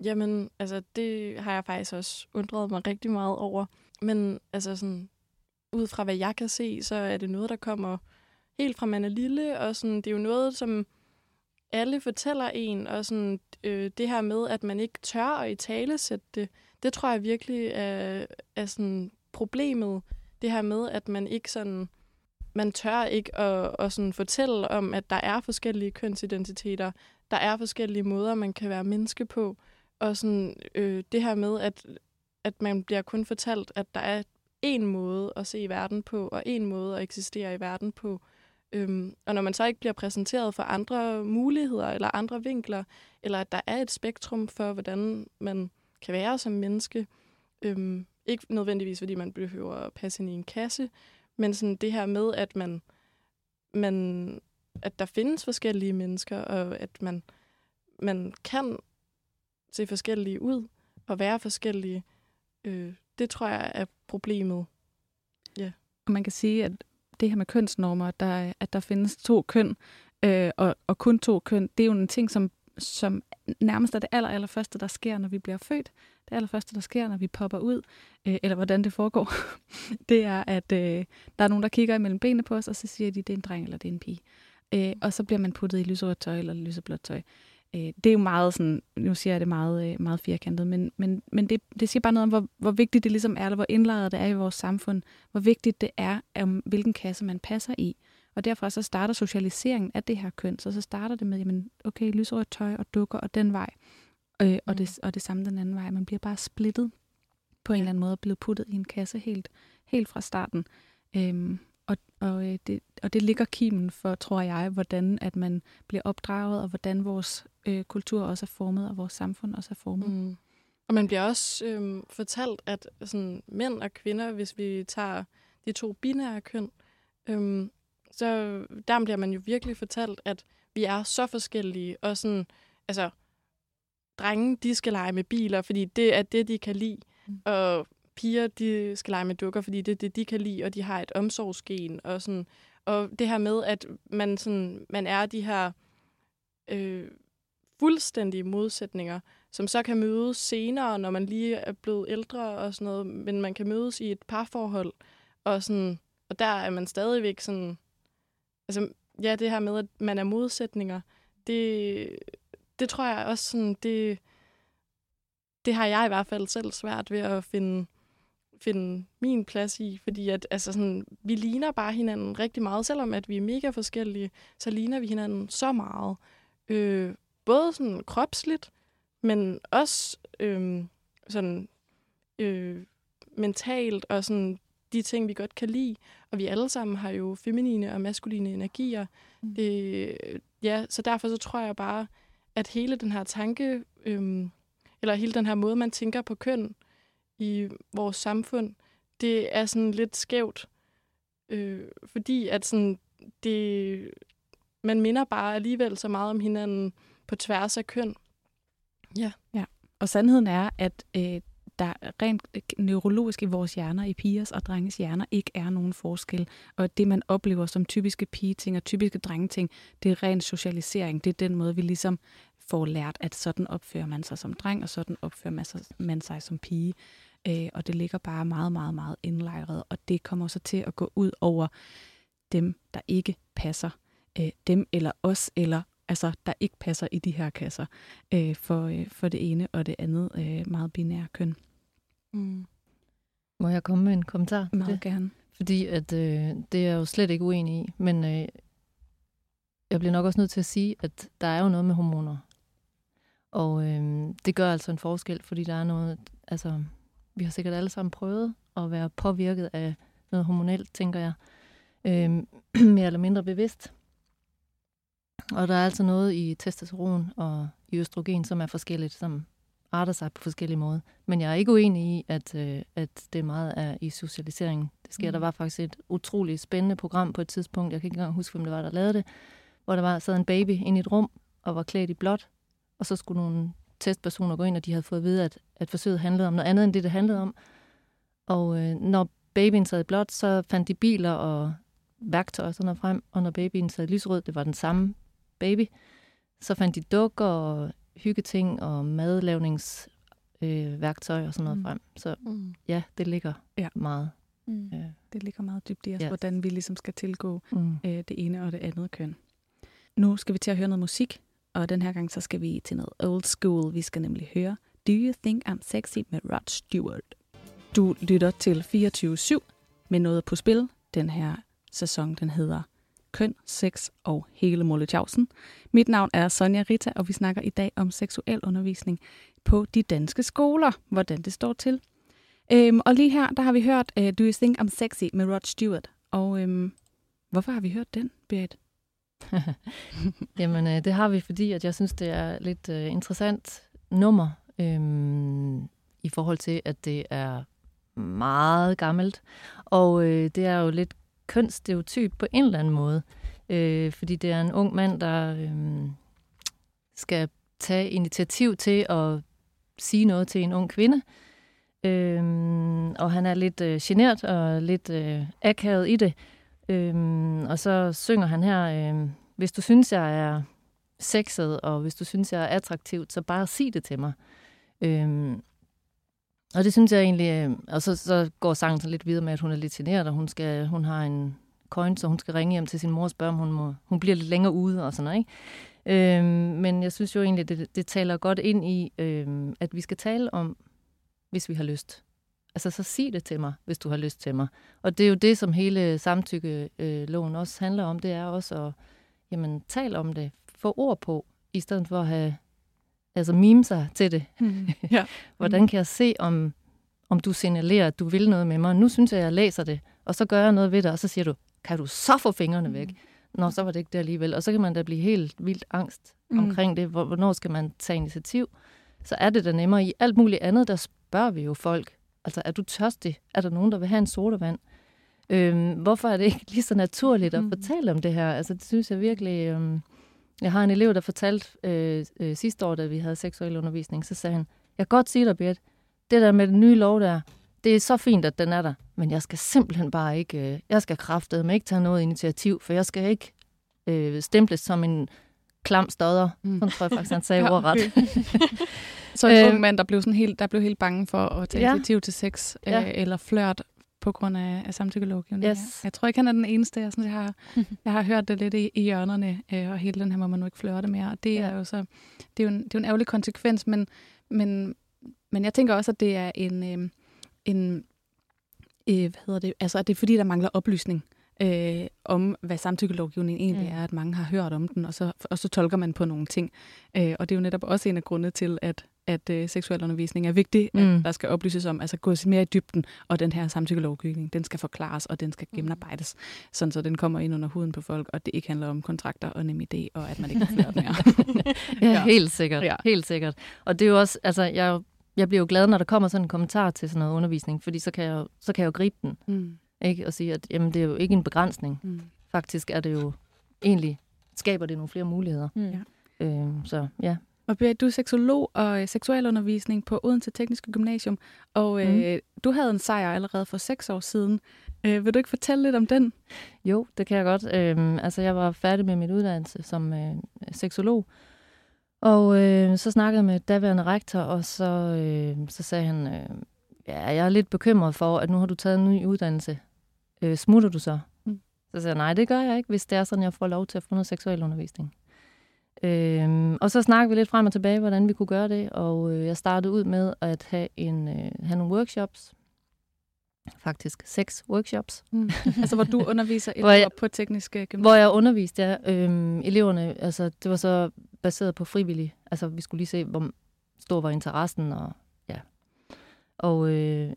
Speaker 4: Jamen, altså, det har jeg faktisk også undret mig rigtig meget over. Men altså sådan, ud fra hvad jeg kan se, så er det noget, der kommer helt fra man er lille, og sådan, det er jo noget, som alle fortæller en, og sådan, øh, det her med, at man ikke tør at i tale sætte det, det tror jeg virkelig er, er sådan problemet. Det her med, at man ikke sådan, man tør ikke at, at sådan fortælle om, at der er forskellige kønsidentiteter, der er forskellige måder, man kan være menneske på, og sådan, øh, det her med, at, at man bliver kun fortalt, at der er en måde at se verden på, og en måde at eksistere i verden på. Øhm, og når man så ikke bliver præsenteret for andre muligheder eller andre vinkler, eller at der er et spektrum for, hvordan man kan være som menneske, øhm, ikke nødvendigvis, fordi man behøver at passe ind i en kasse, men sådan det her med, at man, man at der findes forskellige mennesker, og at man, man kan se forskellige ud og være forskellige, øh, det tror jeg er problemet. Ja.
Speaker 1: Og man kan sige, at det her med kønsnormer, der, at der findes to køn, øh, og, og kun to køn, det er jo en ting, som, som nærmest er det aller, aller første, der sker, når vi bliver født. Det allerførste, der sker, når vi popper ud, øh, eller hvordan det foregår, [LAUGHS] det er, at øh, der er nogen, der kigger imellem benene på os, og så siger de, det er en dreng eller det er en pige. Øh, og så bliver man puttet i lyserødt tøj eller lyseblåt tøj. Øh, det er jo meget sådan, nu siger jeg det meget, øh, meget firkantet, men, men, men det, det siger bare noget om, hvor, hvor vigtigt det ligesom er, eller hvor indlejret det er i vores samfund, hvor vigtigt det er, om hvilken kasse man passer i. Og derfor så starter socialiseringen af det her køn, så så starter det med, jamen, okay, lyserødt tøj og dukker og den vej, øh, og, mm. det, og det samme den anden vej. Man bliver bare splittet på en eller anden måde, og blevet puttet i en kasse helt, helt fra starten. Øhm, og, og, øh, det, og det ligger kimen for, tror jeg, hvordan at man bliver opdraget, og hvordan vores øh, kultur også er formet, og vores samfund også er formet. Mm.
Speaker 4: Og man bliver også øh, fortalt, at sådan, mænd og kvinder, hvis vi tager de to binære køn, øh, så der bliver man jo virkelig fortalt, at vi er så forskellige, og sådan, altså, drenge, de skal lege med biler, fordi det er det, de kan lide, mm. og piger, de skal lege med dukker, fordi det er det, de kan lide, og de har et omsorgsgen. Og, sådan, og det her med, at man, sådan, man er de her øh, fuldstændige modsætninger, som så kan mødes senere, når man lige er blevet ældre og sådan noget, men man kan mødes i et parforhold, og, sådan, og der er man stadigvæk sådan, altså ja, det her med, at man er modsætninger, det, det tror jeg også sådan, det, det har jeg i hvert fald selv svært ved at finde finde min plads i, fordi at, altså sådan, vi ligner bare hinanden rigtig meget, selvom at vi er mega forskellige, så ligner vi hinanden så meget. Øh, både sådan kropsligt, men også øh, sådan øh, mentalt og sådan de ting, vi godt kan lide. Og vi alle sammen har jo feminine og maskuline energier. Mm. Det, ja, så derfor så tror jeg bare, at hele den her tanke, øh, eller hele den her måde, man tænker på køn, i vores samfund, det er sådan lidt skævt. Øh, fordi at sådan, det, man minder bare alligevel så meget om hinanden på tværs af køn.
Speaker 1: Ja. ja. Og sandheden er, at øh, der rent øh, neurologisk i vores hjerner, i pigers og drenges hjerner, ikke er nogen forskel. Og det, man oplever som typiske pigeting og typiske drengeting, det er ren socialisering. Det er den måde, vi ligesom får lært, at sådan opfører man sig som dreng, og sådan opfører man sig, man sig som pige. Øh, og det ligger bare meget, meget, meget indlejret, og det kommer så til at gå ud over dem, der ikke passer. Øh, dem eller os, eller altså, der ikke passer i de her kasser øh, for, øh, for det ene og det andet øh, meget binære køn.
Speaker 3: Mm. Må jeg komme med en kommentar?
Speaker 1: Meget det? gerne.
Speaker 3: Fordi at, øh, det er jeg jo slet ikke uenig i, men øh, jeg bliver nok også nødt til at sige, at der er jo noget med hormoner. Og øh, det gør altså en forskel, fordi der er noget, altså vi har sikkert alle sammen prøvet at være påvirket af noget hormonelt, tænker jeg, øh, [CLEARS THROAT] mere eller mindre bevidst. Og der er altså noget i testosteron og i østrogen, som er forskelligt, som arter sig på forskellige måder. Men jeg er ikke uenig i, at, øh, at det meget er i socialisering. Det sker. Mm. Der var faktisk et utroligt spændende program på et tidspunkt, jeg kan ikke engang huske, hvem det var, der lavede det, hvor der var sad en baby inde i et rum og var klædt i blåt, og så skulle nogle testpersoner gå ind, og de havde fået at vide, at, at forsøget handlede om noget andet, end det, det handlede om. Og øh, når babyen sad blot, så fandt de biler og værktøj og sådan noget frem, og når babyen sad lysrød, det var den samme baby, så fandt de dukker og hyggeting og madlavningsværktøj øh, og sådan noget mm. frem. Så mm. ja, det ligger ja. meget.
Speaker 1: Mm. Øh. Det ligger meget dybt i os, yes. hvordan vi ligesom skal tilgå mm. øh, det ene og det andet køn. Nu skal vi til at høre noget musik, og den her gang så skal vi til noget old school. Vi skal nemlig høre Do You Think I'm Sexy med Rod Stewart. Du lytter til 24-7 med noget på spil. Den her sæson, den hedder Køn, Sex og hele Molletjavsen. Mit navn er Sonja Rita, og vi snakker i dag om seksuel undervisning på de danske skoler. Hvordan det står til. Øhm, og lige her, der har vi hørt uh, Do You Think I'm Sexy med Rod Stewart. Og øhm, hvorfor har vi hørt den, Berit? [LAUGHS]
Speaker 3: Jamen, øh, det har vi, fordi at jeg synes, det er lidt øh, interessant nummer øhm, i forhold til, at det er meget gammelt. Og øh, det er jo lidt kønsstereotyp på en eller anden måde. Øh, fordi det er en ung mand, der øh, skal tage initiativ til at sige noget til en ung kvinde. Øh, og han er lidt øh, genert og lidt øh, akavet i det. Øh, og så synger han her, øh, hvis du synes, jeg er sexet, og hvis du synes, jeg er attraktivt, så bare sig det til mig. Øh, og det synes jeg egentlig, øh, og så, så går sangen så lidt videre med, at hun er lidt generet, og hun, skal, hun har en coin, så hun skal ringe hjem til sin mor og spørge, om hun, må, hun bliver lidt længere ude og sådan noget. Ikke? Øhm, men jeg synes jo egentlig, det, det taler godt ind i, øhm, at vi skal tale om, hvis vi har lyst. Altså, så sig det til mig, hvis du har lyst til mig. Og det er jo det, som hele samtykkeloven også handler om. Det er også at jamen, tale om det, få ord på, i stedet for at have altså mime sig til det. Mm. Ja. [LAUGHS] Hvordan kan jeg se, om, om du signalerer, at du vil noget med mig? Nu synes jeg, at jeg læser det, og så gør jeg noget ved det, og så siger du, kan du så få fingrene væk? Mm. Nå, så var det ikke det alligevel. Og så kan man da blive helt vildt angst mm. omkring det. Hvornår skal man tage initiativ? Så er det da nemmere. I alt muligt andet, der spørger vi jo folk. Altså, er du tørstig? Er der nogen, der vil have en sodavand? Øhm, hvorfor er det ikke lige så naturligt at mm. fortælle om det her? Altså, det synes jeg virkelig... Øhm, jeg har en elev, der fortalte øh, øh, sidste år, da vi havde seksuel undervisning, så sagde han, jeg kan godt sige dig, Bert, det der med den nye lov der, det er så fint, at den er der, men jeg skal simpelthen bare ikke, øh, jeg skal kraftedeme ikke tage noget initiativ, for jeg skal ikke øh, stemples som en klam stodder. Mm. Sådan tror jeg faktisk, han sagde [LAUGHS] ja, ordret. Okay. [LAUGHS]
Speaker 1: så en ung øh, mand, der blev, sådan helt, der blev helt bange for at tage ja. initiativ til sex, øh, ja. eller flørt på grund af, af samtykkelovgivningen. Yes. Jeg tror ikke, han er den eneste. Jeg, sådan, jeg, har, [LAUGHS] jeg har hørt det lidt i, i hjørnerne, øh, og hele den her må man nu ikke flørte mere. Og det ja. er jo så, det er jo en, det er en ærgerlig konsekvens, men, men, men jeg tænker også, at det er en, øh, en øh, hvad hedder det, altså at det er fordi, der mangler oplysning øh, om, hvad samtykkelovgivningen egentlig mm. er, at mange har hørt om den, og så, og så tolker man på nogle ting. Øh, og det er jo netop også en af grundene til, at at øh, seksuel undervisning er vigtig, mm. at der skal oplyses om, altså gås mere i dybden, og den her samtykkelovgivning, den skal forklares, og den skal mm. gennemarbejdes, sådan så den kommer ind under huden på folk, og det ikke handler om kontrakter og nem idé, og at man ikke kan mere. [LAUGHS]
Speaker 3: ja, ja, helt sikkert, ja. helt sikkert. Og det er jo også, altså, jeg, jeg bliver jo glad, når der kommer sådan en kommentar til sådan noget undervisning, fordi så kan jeg, så kan jeg jo gribe den, mm. Ikke? og sige, at jamen, det er jo ikke en begrænsning. Mm. Faktisk er det jo egentlig, skaber det nogle flere muligheder. Mm. Ja. Øh, så ja,
Speaker 1: og Berit, du er seksolog og øh, seksualundervisning på Odense Tekniske Gymnasium, og øh, mm. du havde en sejr allerede for seks år siden. Øh, vil du ikke fortælle lidt om den?
Speaker 3: Jo, det kan jeg godt. Øh, altså, jeg var færdig med min uddannelse som øh, seksolog, og øh, så snakkede jeg med daværende rektor, og så, øh, så sagde han, øh, ja, jeg er lidt bekymret for, at nu har du taget en ny uddannelse. Øh, smutter du så? Mm. Så sagde jeg, nej, det gør jeg ikke, hvis det er sådan, jeg får lov til at få noget seksualundervisning. Øhm, og så snakkede vi lidt frem og tilbage, hvordan vi kunne gøre det, og øh, jeg startede ud med at have, en, øh, have nogle workshops, faktisk seks workshops. Mm. [LAUGHS]
Speaker 1: altså hvor du underviser elever jeg, på tekniske gymnasier?
Speaker 3: Hvor jeg underviste, ja. Øhm, eleverne, altså det var så baseret på frivillig. Altså vi skulle lige se, hvor stor var interessen, og ja. Og øh,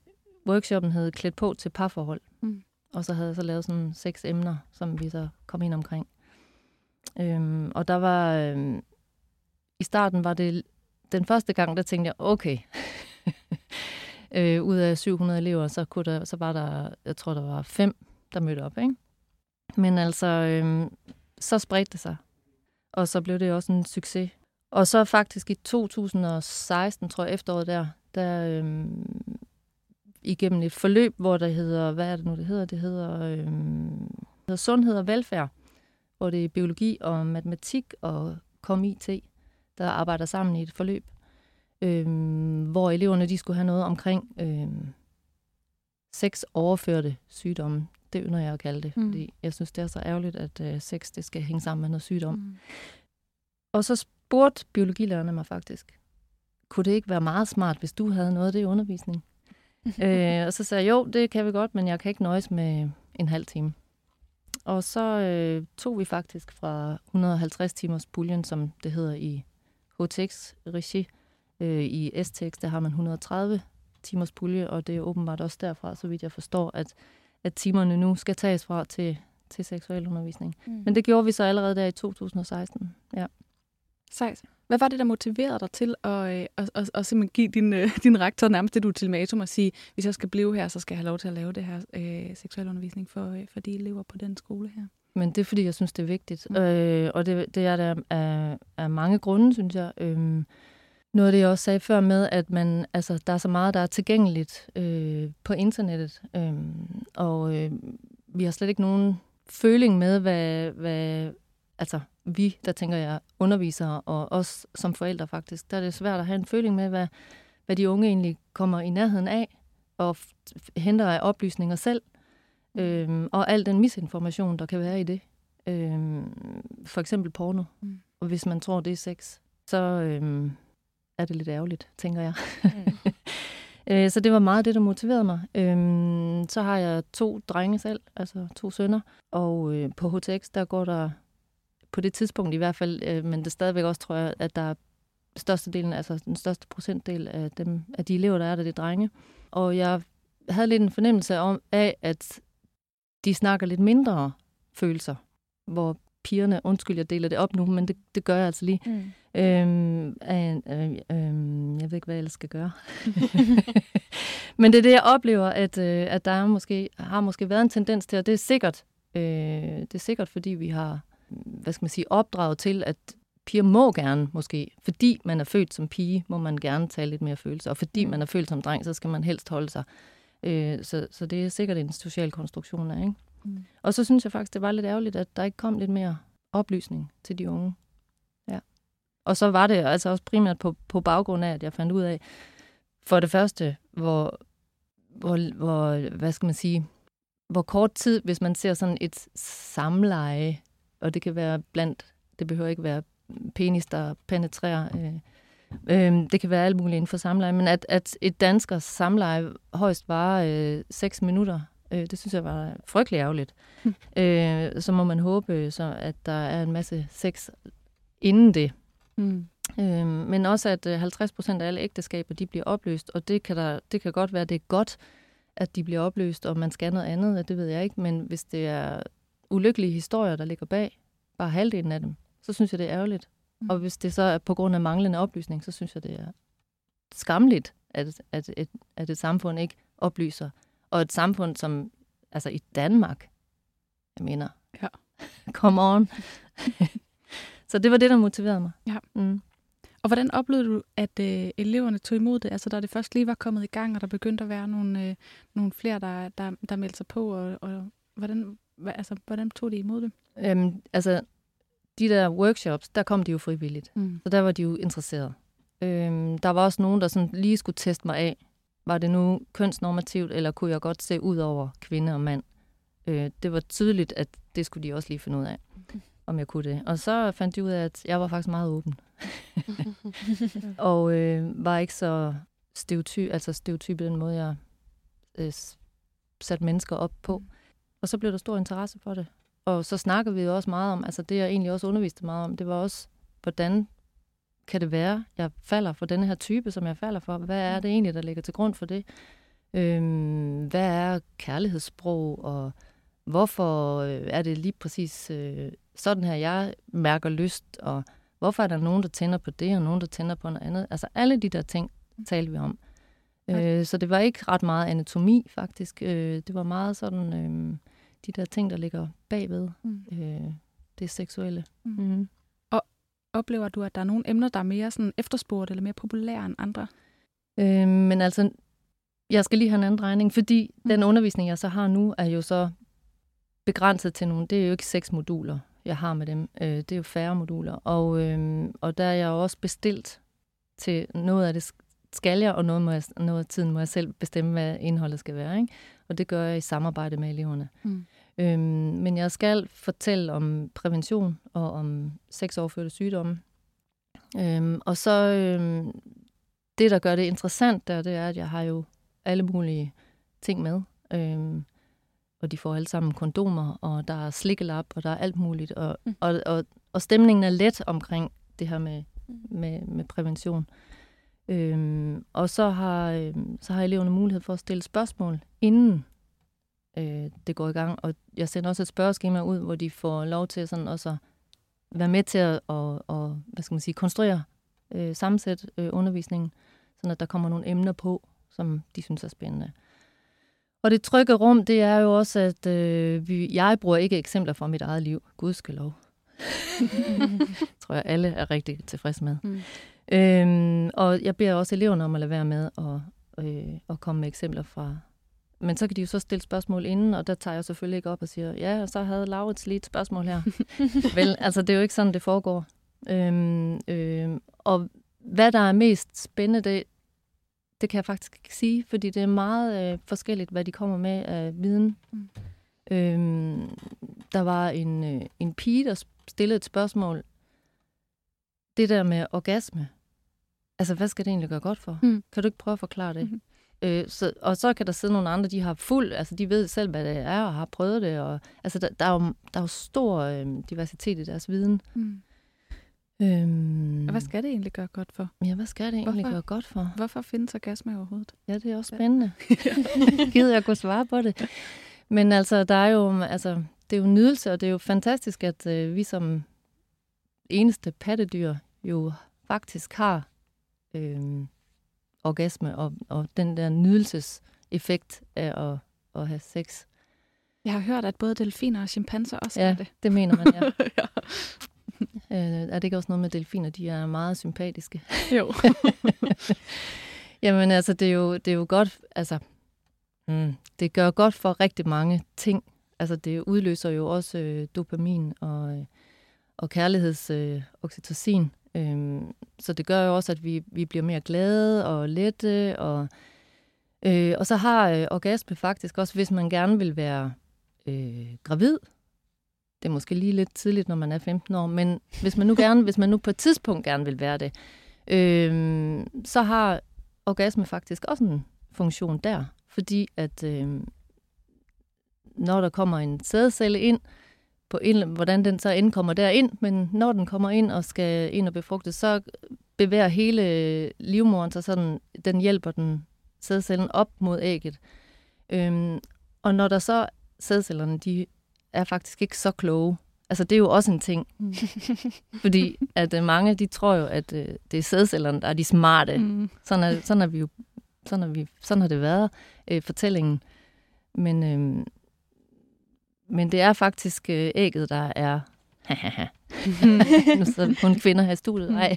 Speaker 3: workshoppen havde klædt på til parforhold. Mm. Og så havde jeg så lavet sådan seks emner, som vi så kom ind omkring. Øhm, og der var... Øhm, I starten var det... Den første gang, der tænkte jeg, okay. [LAUGHS] øh, ud af 700 elever, så, kunne der, så var der... Jeg tror, der var fem, der mødte op, ikke? Men altså, øhm, så spredte det sig. Og så blev det også en succes. Og så faktisk i 2016, tror jeg, efteråret der, der øhm, igennem et forløb, hvor der hedder, hvad er det nu, det hedder? Det hedder, øhm, det hedder sundhed og velfærd hvor det er biologi og matematik og kom IT. der arbejder sammen i et forløb, øh, hvor eleverne de skulle have noget omkring øh, seks overførte sygdomme. Det ynder jeg at kalde det, mm. fordi jeg synes, det er så ærgerligt, at øh, sex det skal hænge sammen med noget sygdom. Mm. Og så spurgte biologilærerne mig faktisk, kunne det ikke være meget smart, hvis du havde noget af det i undervisning? [LAUGHS] øh, og så sagde jeg, jo, det kan vi godt, men jeg kan ikke nøjes med en halv time. Og så øh, tog vi faktisk fra 150 timers puljen, som det hedder i HTX-regi. Øh, I STX, der har man 130 timers pulje, og det er åbenbart også derfra, så vidt jeg forstår, at, at timerne nu skal tages fra til, til seksuel undervisning. Mm. Men det gjorde vi så allerede der i 2016. Ja.
Speaker 1: Sejt. Hvad var det, der motiverede dig til at, øh, at, at, at simpelthen give din, øh, [LAUGHS] din rektor nærmest det ultimatum og sige, hvis jeg skal blive her, så skal jeg have lov til at lave det her øh, seksuel undervisning for, øh, for de elever på den skole her?
Speaker 3: Men det er, fordi jeg synes, det er vigtigt. Mm. Øh, og det, det er der af, af mange grunde, synes jeg. Øh, noget af det, jeg også sagde før med, at man, altså, der er så meget, der er tilgængeligt øh, på internettet. Øh, og øh, vi har slet ikke nogen føling med, hvad, hvad altså vi, der tænker jeg, undervisere og os som forældre faktisk, der er det svært at have en føling med, hvad, hvad de unge egentlig kommer i nærheden af, og henter af oplysninger selv, mm. øhm, og al den misinformation, der kan være i det. Øhm, for eksempel porno. Mm. Og hvis man tror, det er sex, så øhm, er det lidt ærgerligt, tænker jeg. Mm. [LAUGHS] øh, så det var meget det, der motiverede mig. Øhm, så har jeg to drenge selv, altså to sønner, og øh, på HTX, der går der på det tidspunkt i hvert fald, øh, men det stadigvæk også tror jeg, at der er størstedelen, altså den største procentdel af, dem, af de elever, der er der, det er drenge. Og jeg havde lidt en fornemmelse om, af, at de snakker lidt mindre følelser, hvor pigerne, undskyld, jeg deler det op nu, men det, det gør jeg altså lige. Mm. Øhm, øh, øh, øh, jeg ved ikke, hvad jeg ellers skal gøre. [LAUGHS] men det er det, jeg oplever, at, øh, at der er måske, har måske været en tendens til, og det er sikkert, øh, det er sikkert, fordi vi har hvad skal man sige, opdraget til, at piger må gerne måske, fordi man er født som pige, må man gerne tage lidt mere følelser, og fordi mm. man er født som dreng, så skal man helst holde sig. Øh, så, så det er sikkert en social konstruktion af, ikke? Mm. Og så synes jeg faktisk, det var lidt ærgerligt, at der ikke kom lidt mere oplysning til de unge. Ja. Og så var det altså også primært på, på baggrund af, at jeg fandt ud af, for det første, hvor, hvor, hvor hvad skal man sige, hvor kort tid, hvis man ser sådan et samleje og det kan være blandt, det behøver ikke være penis, der penetrerer. Øh, øh, det kan være alt muligt inden for samleje, men at, at et danskers samleje højst varer øh, 6 minutter, øh, det synes jeg var frygtelig ærgerligt. Mm. Øh, så må man håbe, så, at der er en masse sex inden det. Mm. Øh, men også, at 50 øh, procent af alle ægteskaber, de bliver opløst, og det kan, der, det kan godt være, det er godt, at de bliver opløst, og man skal noget andet, det ved jeg ikke, men hvis det er ulykkelige historier, der ligger bag, bare halvdelen af dem, så synes jeg, det er ærgerligt. Mm. Og hvis det så er på grund af manglende oplysning, så synes jeg, det er skamligt, at, at, at, at et samfund ikke oplyser. Og et samfund som, altså i Danmark, jeg mener, ja. [LAUGHS] come on. [LAUGHS] så det var det, der motiverede mig.
Speaker 1: Ja. Mm. Og hvordan oplevede du, at øh, eleverne tog imod det? Altså, da det først lige var kommet i gang, og der begyndte at være nogle, øh, nogle flere, der, der, der meldte sig på, og, og hvordan, Hva, altså, hvordan tog de imod det?
Speaker 3: Øhm, altså, de der workshops, der kom de jo frivilligt. Mm. Så der var de jo interesserede. Øhm, der var også nogen, der sådan lige skulle teste mig af. Var det nu kønsnormativt, eller kunne jeg godt se ud over kvinde og mand? Øh, det var tydeligt, at det skulle de også lige finde ud af, mm. [LAUGHS] om jeg kunne det. Og så fandt de ud af, at jeg var faktisk meget åben. [LAUGHS] og øh, var ikke så stereotyp, altså stereotyp den måde, jeg øh, satte mennesker op på. Mm. Og så blev der stor interesse for det. Og så snakkede vi jo også meget om, altså det jeg egentlig også underviste meget om, det var også, hvordan kan det være, jeg falder for denne her type, som jeg falder for? Hvad er det egentlig, der ligger til grund for det? Øhm, hvad er kærlighedssprog, og hvorfor øh, er det lige præcis øh, sådan her, jeg mærker lyst, og hvorfor er der nogen, der tænder på det, og nogen, der tænder på noget andet? Altså alle de der ting taler vi om. Øh, så det var ikke ret meget anatomi, faktisk. Øh, det var meget sådan øh, de der ting, der ligger bagved mm. øh, det seksuelle. Mm. Mm.
Speaker 1: Og oplever du, at der er nogle emner, der er mere sådan efterspurgt eller mere populære end andre?
Speaker 3: Øh, men altså, jeg skal lige have en anden drejning, fordi mm. den undervisning, jeg så har nu, er jo så begrænset til nogle, det er jo ikke seks moduler jeg har med dem. Øh, det er jo færre moduler. Og, øh, og der er jeg også bestilt til noget af det skal jeg, og noget, må jeg, noget af tiden må jeg selv bestemme, hvad indholdet skal være. Ikke? Og det gør jeg i samarbejde med eleverne. Mm. Øhm, men jeg skal fortælle om prævention og om sexoverførte sygdomme. Øhm, og så øhm, det, der gør det interessant der, det er, at jeg har jo alle mulige ting med. Øhm, og de får alle sammen kondomer, og der er slikkelap, og der er alt muligt. Og, mm. og, og, og stemningen er let omkring det her med, mm. med, med prævention. Øhm, og så har, øhm, så har eleverne mulighed for at stille spørgsmål, inden øh, det går i gang. Og jeg sender også et spørgeskema ud, hvor de får lov til sådan også være med til at og, og, hvad skal man sige, konstruere, øh, sammensætte øh, undervisningen, sådan at der kommer nogle emner på, som de synes er spændende. Og det trygge rum, det er jo også, at øh, vi, jeg bruger ikke eksempler fra mit eget liv. Gud skal lov. [LAUGHS] tror jeg, alle er rigtig tilfredse med. Mm. Øhm, og jeg beder også eleverne om at lade være med at, øh, at komme med eksempler fra... Men så kan de jo så stille spørgsmål inden, og der tager jeg selvfølgelig ikke op og siger, ja, og så havde Laurits lige et spørgsmål her. [LAUGHS] Vel, altså det er jo ikke sådan, det foregår. Øhm, øhm, og hvad der er mest spændende, det, det kan jeg faktisk ikke sige, fordi det er meget øh, forskelligt, hvad de kommer med af viden. Mm. Øhm, der var en, øh, en pige, der stillede et spørgsmål. Det der med orgasme. Altså, hvad skal det egentlig gøre godt for? Mm. Kan du ikke prøve at forklare det? Mm. Øh, så, og så kan der sidde nogle andre, de har fuld, altså de ved selv, hvad det er, og har prøvet det. Og, altså, der, der, er, jo, der er jo stor øh, diversitet i deres viden. Mm.
Speaker 1: Øhm, og hvad skal det egentlig gøre godt for?
Speaker 3: Ja, hvad skal det egentlig hvorfor, gøre godt for?
Speaker 1: Hvorfor findes orgasme overhovedet?
Speaker 3: Ja, det er også spændende. [LAUGHS] [LAUGHS] Gider jeg kunne svare på det? Men altså, der er jo, altså, det er jo nydelse, og det er jo fantastisk, at øh, vi som eneste pattedyr jo faktisk har øh, orgasme og, og den der nydelseseffekt af at, at have sex.
Speaker 1: Jeg har hørt, at både delfiner og chimpanser også
Speaker 3: ja,
Speaker 1: har det.
Speaker 3: det mener man, ja. [LAUGHS] ja. Øh, er det ikke også noget med delfiner? De er meget sympatiske.
Speaker 1: Jo. [LAUGHS]
Speaker 3: Jamen altså, det er jo, det er jo godt, altså, mm, det gør godt for rigtig mange ting. Altså, det udløser jo også øh, dopamin og, øh, og kærlighedsoxytocin. Øh, øhm, så det gør jo også, at vi, vi bliver mere glade og lette. Og, øh, og så har øh, orgasme faktisk også, hvis man gerne vil være øh, gravid, det er måske lige lidt tidligt, når man er 15 år, men hvis man nu, gerne, hvis man nu på et tidspunkt gerne vil være det, øh, så har orgasme faktisk også en funktion der, fordi at øh, når der kommer en sædcelle ind, på en, hvordan den så end kommer derind, men når den kommer ind og skal ind og befrugte, så bevæger hele livmoderen sig sådan, den hjælper den sædcellen op mod ægget. Øhm, og når der så sædcellerne, de er faktisk ikke så kloge. Altså, det er jo også en ting. Mm. [LAUGHS] [LAUGHS] Fordi at uh, mange, de tror jo, at uh, det er sædcellerne, der er de smarte. Mm. Sådan, er, sådan, er vi jo, sådan, er vi, sådan har det været, uh, fortællingen. Men, uh, men det er faktisk uh, ægget, der er... [LAUGHS] [LAUGHS] nu sidder kun kvinder her i studiet. Nej.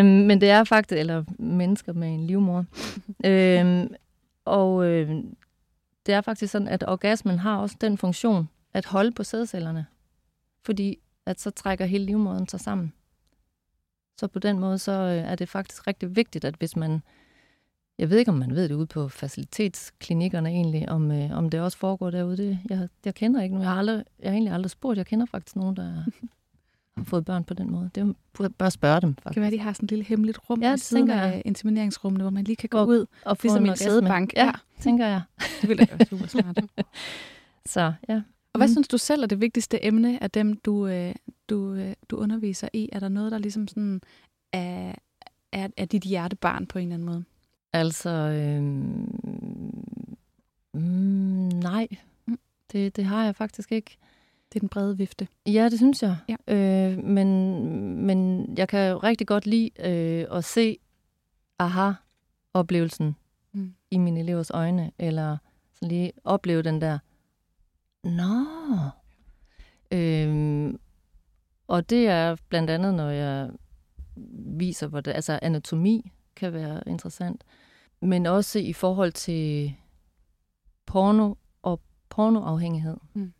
Speaker 3: uh, [LAUGHS] men det er faktisk... Eller mennesker med en livmor. Uh, og uh, det er faktisk sådan, at orgasmen har også den funktion, at holde på sædcellerne. Fordi at så trækker hele livmoderen sig sammen. Så på den måde, så øh, er det faktisk rigtig vigtigt, at hvis man, jeg ved ikke, om man ved det ude på facilitetsklinikkerne egentlig, om, øh, om det også foregår derude. Det, jeg, jeg kender ikke nogen. Jeg har, aldrig, jeg har egentlig aldrig spurgt. Jeg kender faktisk nogen, der [LAUGHS] har fået børn på den måde. Det bare spørge dem, faktisk.
Speaker 1: Det kan være, de har sådan et lille hemmeligt rum ja, ved siden af insemineringsrummene, hvor man lige kan gå og, ud og få ligesom en, en sædebank.
Speaker 3: Ja, ja, tænker jeg. [LAUGHS]
Speaker 1: Det ville være super smart. [LAUGHS]
Speaker 3: Så ja.
Speaker 1: Og hvad mm. synes du selv er det vigtigste emne af dem, du, øh, du, øh, du underviser i? Er der noget, der ligesom sådan er, er, er dit hjertebarn på en eller anden måde?
Speaker 3: Altså, øh, mm, nej. Mm. Det, det har jeg faktisk ikke.
Speaker 1: Det er den brede vifte.
Speaker 3: Ja, det synes jeg. Ja. Øh, men, men jeg kan jo rigtig godt lide øh, at se aha-oplevelsen mm. i mine elevers øjne, eller sådan lige opleve den der, Nå. Øhm, og det er blandt andet, når jeg viser, hvor det, altså anatomi kan være interessant, men også i forhold til porno og pornoafhængighed. Mm.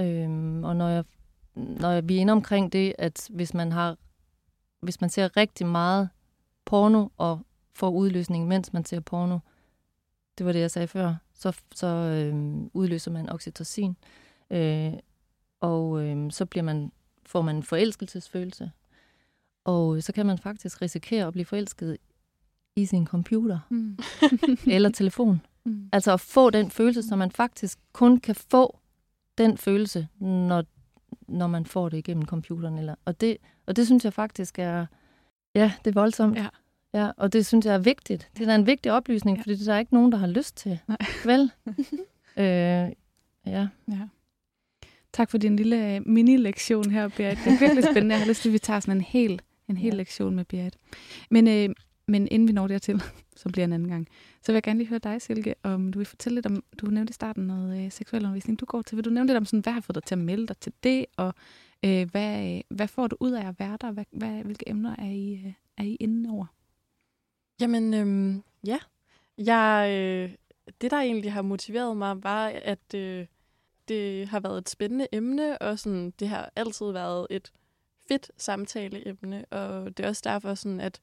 Speaker 3: Øhm, og når jeg når vi er inde omkring det, at hvis man har hvis man ser rigtig meget porno og får udløsning, mens man ser porno, det var det, jeg sagde før, så, så øh, udløser man oxytocin, øh, og øh, så bliver man, får man en forelskelsesfølelse. Og så kan man faktisk risikere at blive forelsket i sin computer mm. [LAUGHS] eller telefon. Mm. Altså at få den følelse, så man faktisk kun kan få den følelse, når, når man får det igennem computeren. Eller, og, det, og det synes jeg faktisk er, ja, det er voldsomt. Ja. Ja, og det synes jeg er vigtigt. Det er en vigtig oplysning, ja. fordi det er der ikke nogen, der har lyst til. Nej. Vel? [LAUGHS] øh, ja. ja.
Speaker 1: Tak for din lille øh, mini-lektion her, Berit. Det er virkelig spændende. Jeg har lyst til, at vi tager sådan en hel, en hel ja. lektion med Berit. Men, øh, men inden vi når dertil, [LAUGHS] så bliver en anden gang, så vil jeg gerne lige høre dig, Silke, om du vil fortælle lidt om, du nævnte i starten noget øh, seksuel undervisning, du går til. Vil du nævne lidt om, sådan, hvad har fået dig til at melde dig til det, og øh, hvad, hvad får du ud af at være der? Hvad, hvad, hvilke emner er I, øh, er I inde over?
Speaker 4: Jamen, øhm, ja. Jeg, øh, det, der egentlig har motiveret mig, var, at øh, det har været et spændende emne, og sådan, det har altid været et fedt samtaleemne, og det er også derfor, sådan, at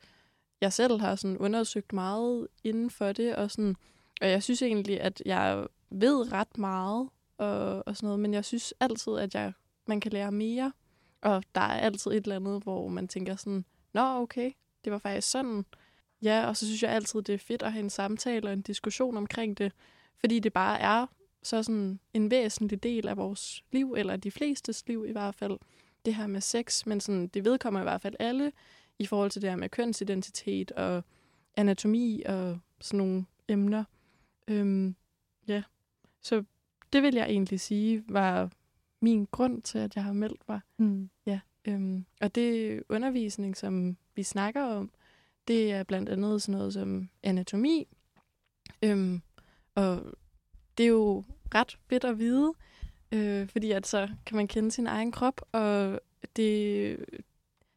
Speaker 4: jeg selv har sådan undersøgt meget inden for det, og, sådan, og jeg synes egentlig, at jeg ved ret meget og, og sådan noget, men jeg synes altid, at jeg, man kan lære mere, og der er altid et eller andet, hvor man tænker sådan, nå okay, det var faktisk sådan. Ja, og så synes jeg altid, det er fedt at have en samtale og en diskussion omkring det, fordi det bare er så sådan en væsentlig del af vores liv, eller de flestes liv i hvert fald, det her med sex, men sådan, det vedkommer i hvert fald alle i forhold til det her med kønsidentitet og anatomi og sådan nogle emner. Øhm, ja, så det vil jeg egentlig sige var min grund til, at jeg har meldt mig. Mm. Ja, øhm, og det undervisning, som vi snakker om, det er blandt andet sådan noget som anatomi. Øhm, og det er jo ret fedt at vide, øh, fordi at så kan man kende sin egen krop, og det,